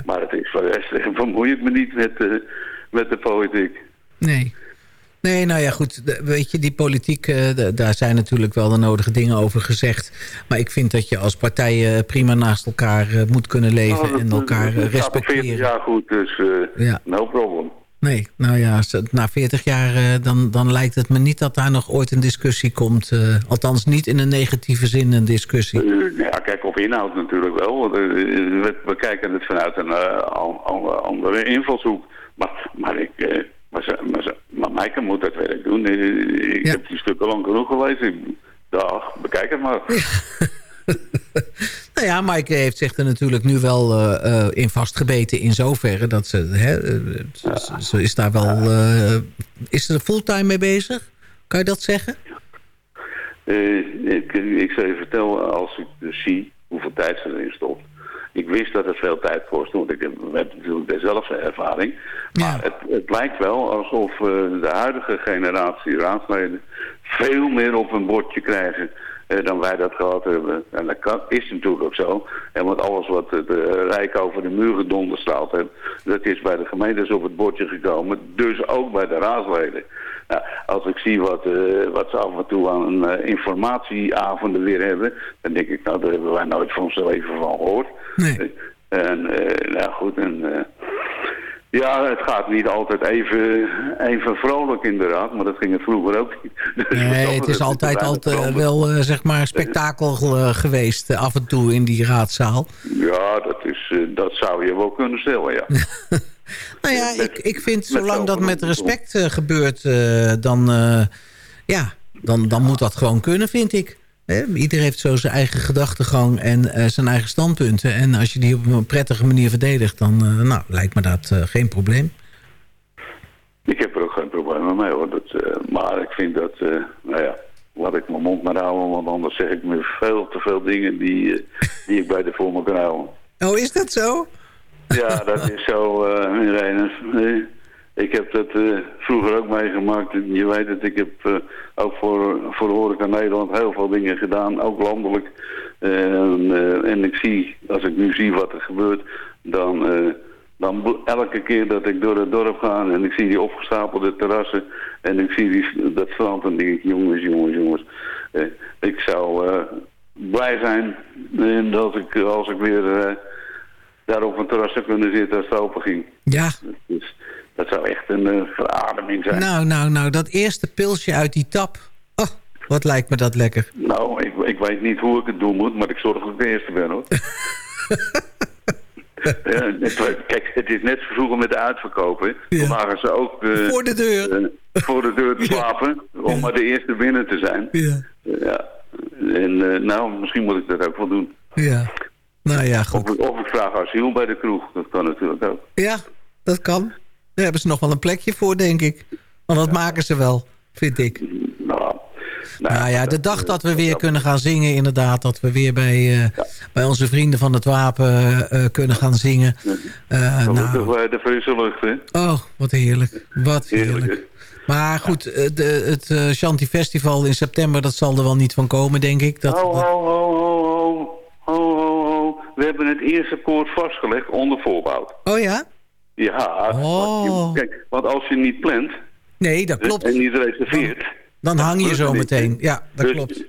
Maar het is voor de rest, [LAUGHS] ik me niet met, eh, met de politiek. Nee. Nee, nou ja, goed. Weet je, die politiek, eh, daar zijn natuurlijk wel de nodige dingen over gezegd. Maar ik vind dat je als partijen prima naast elkaar eh, moet kunnen leven Nou, dat- en elkaar eh, dat respecteren. 40 jaar goed, dus eh, Ja. no problem. Nee, nou ja, na 40 jaar, eh, dan, dan lijkt het me niet dat daar nog ooit een discussie komt. eh, althans niet in een negatieve zin een discussie. Eh, ja, kijk, op inhoud natuurlijk wel. want, eh, we, we kijken het vanuit een eh, an- an- andere invalshoek. Maar, maar ik... eh, maar, ze, maar, ze, maar Maaike moet dat werk doen. Ik heb die stukken lang genoeg gelezen. Dag, bekijk het maar. [LAUGHS] Nou ja, Maaike heeft zich er natuurlijk nu wel eh, eh, in vastgebeten in zoverre dat ze... Hè, eh, ze, ze is daar wel... is ze er fulltime mee bezig? Kan je dat zeggen? Ik, ik zou je vertellen, als ik zie hoeveel tijd ze erin stopt. Ik wist dat het veel tijd kost, want ik heb, natuurlijk dezelfde ervaring. Maar het, het lijkt wel alsof eh, de huidige generatie raadsleden veel meer op een bordje krijgen eh, dan wij dat gehad hebben. En dat kan, is natuurlijk ook zo. En want alles wat de Rijk over de muur gedonderstraald heeft, dat is bij de gemeentes op het bordje gekomen. Dus ook bij de raadsleden. Nou, als ik zie wat, eh, wat ze af en toe aan eh, informatieavonden weer hebben, dan denk ik, nou, daar hebben wij nooit van ons leven van gehoord. Nee. En, eh, nou goed, en, ja, het gaat niet altijd even, even vrolijk inderdaad, maar dat ging het vroeger ook niet. [LAUGHS] Dus Nee, het is altijd, altijd wel zeg maar spektakel geweest af en toe in die raadzaal. Ja, dat, is, dat zou je wel kunnen stellen, ja. [LAUGHS] Nou ja, ik, ik vind zolang dat met respect eh, gebeurt, eh, dan, eh, ja, dan, dan moet dat gewoon kunnen, vind ik. Iedereen heeft zo zijn eigen gedachtegang en zijn eigen standpunten. En als je die op een prettige manier verdedigt... dan nou, lijkt me dat geen probleem. Ik heb er ook geen probleem mee hoor. Dat, maar ik vind dat, nou ja, laat ik mijn mond maar houden. Want anders zeg ik me veel te veel dingen die, die ik bij de voor me kan houden. Oh, is dat zo? Ja, dat is zo, eh Irene. Nee, ik heb dat eh, vroeger ook meegemaakt. Je weet het, ik heb eh, ook voor, voor Horeca Nederland heel veel dingen gedaan, ook landelijk. En, eh, en ik zie, als ik nu zie wat er gebeurt, dan, eh, dan elke keer dat ik door het dorp ga en ik zie die opgestapelde terrassen en ik zie die, dat strand, dan denk ik, jongens, jongens, jongens. eh, ik zou eh, blij zijn eh, dat ik, als ik weer eh, daar op een terras zou kunnen zitten als het open ging. Ja. Dus dat zou echt een eh, verademing zijn. Nou, nou, nou, dat eerste pilsje uit die tap. Oh, wat lijkt me dat lekker. Nou, ik, ik weet niet hoe ik het doen moet, maar ik zorg dat ik de eerste ben, hoor. [LAUGHS] ja, kijk, het is net zo vroeger met de uitverkopen. Dan lagen ze ook eh, Voor de deur. eh, voor de deur te [LAUGHS] slapen, om maar de eerste binnen te zijn. Ja. Ja. En nou, misschien moet ik dat ook wel doen. Ja. Nou ja, goed. Of, of ik vraag asiel bij de kroeg, dat kan natuurlijk ook. Ja, dat kan. Daar hebben ze nog wel een plekje voor, denk ik. Want dat maken ze wel, vind ik. Nou, Nou ja, de dag dat we weer kunnen gaan zingen, inderdaad. Dat we weer bij, eh, bij onze vrienden van het wapen eh, eh, kunnen gaan zingen. Gelukkig nou, bij de frisse lucht, hè? oh, wat heerlijk. Wat heerlijk. Maar goed, de, het Shanti Festival in september, dat zal er wel niet van komen, denk ik. Dat, ho, ho, ho, ho, ho, ho. We hebben het eerste koord vastgelegd onder voorbouw. Oh ja? Ja, want, je- kijk, want als je niet plant Nee, dat klopt. en niet reserveert... Dan hang je zo meteen. Ja, dat Dus klopt.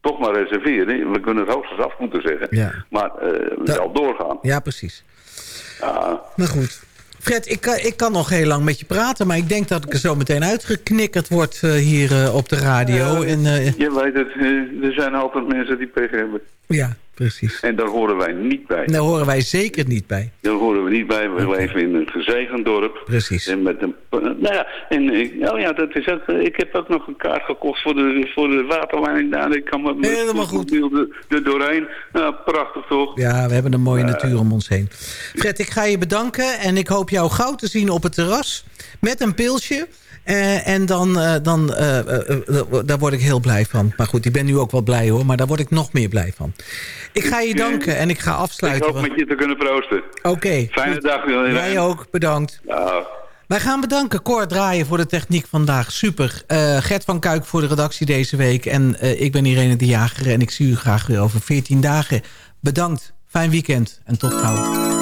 Toch maar reserveren. We kunnen het hoogstens af moeten zeggen. Ja. Maar eh wel doorgaan. Ja, precies. Ja. Maar goed. Fred, ik, kan- ik kan nog heel lang met je praten... maar ik denk dat ik er zo meteen uitgeknikkerd word eh, hier eh, op de radio. en, eh, Je weet het, eh, er zijn altijd mensen die pech hebben. ja, precies. En daar horen wij niet bij. Daar horen wij zeker niet bij. Daar horen we niet bij. We leven in een gezegend dorp. Precies. En met een, nou ja, en ik, oh ja, dat is ook, ik heb ook nog een kaart gekocht voor de, voor de waterleiding daar. Ik kan met Helemaal goed. er doorheen. Nou, prachtig toch? Ja, we hebben een mooie natuur om ons heen. Fred, ik ga je bedanken en ik hoop jou gauw te zien op het terras. Met een pilsje. Eh, en dan, eh, dan eh, daar word ik heel blij van. Maar goed, ik ben nu ook wel blij hoor. Maar daar word ik nog meer blij van. Ik ga je danken en ik ga Ik afsluiten. hoop want- met je te kunnen proosten. Oké. Fijne goed. dag. Wilhelm. Jij ook, bedankt. Wij gaan bedanken Cor Draaien voor de techniek vandaag. Super. Gert van Kuik voor de redactie deze week. En ik ben Irene de Jager en ik zie u graag weer over 14 dagen. Bedankt. Fijn weekend en tot gauw.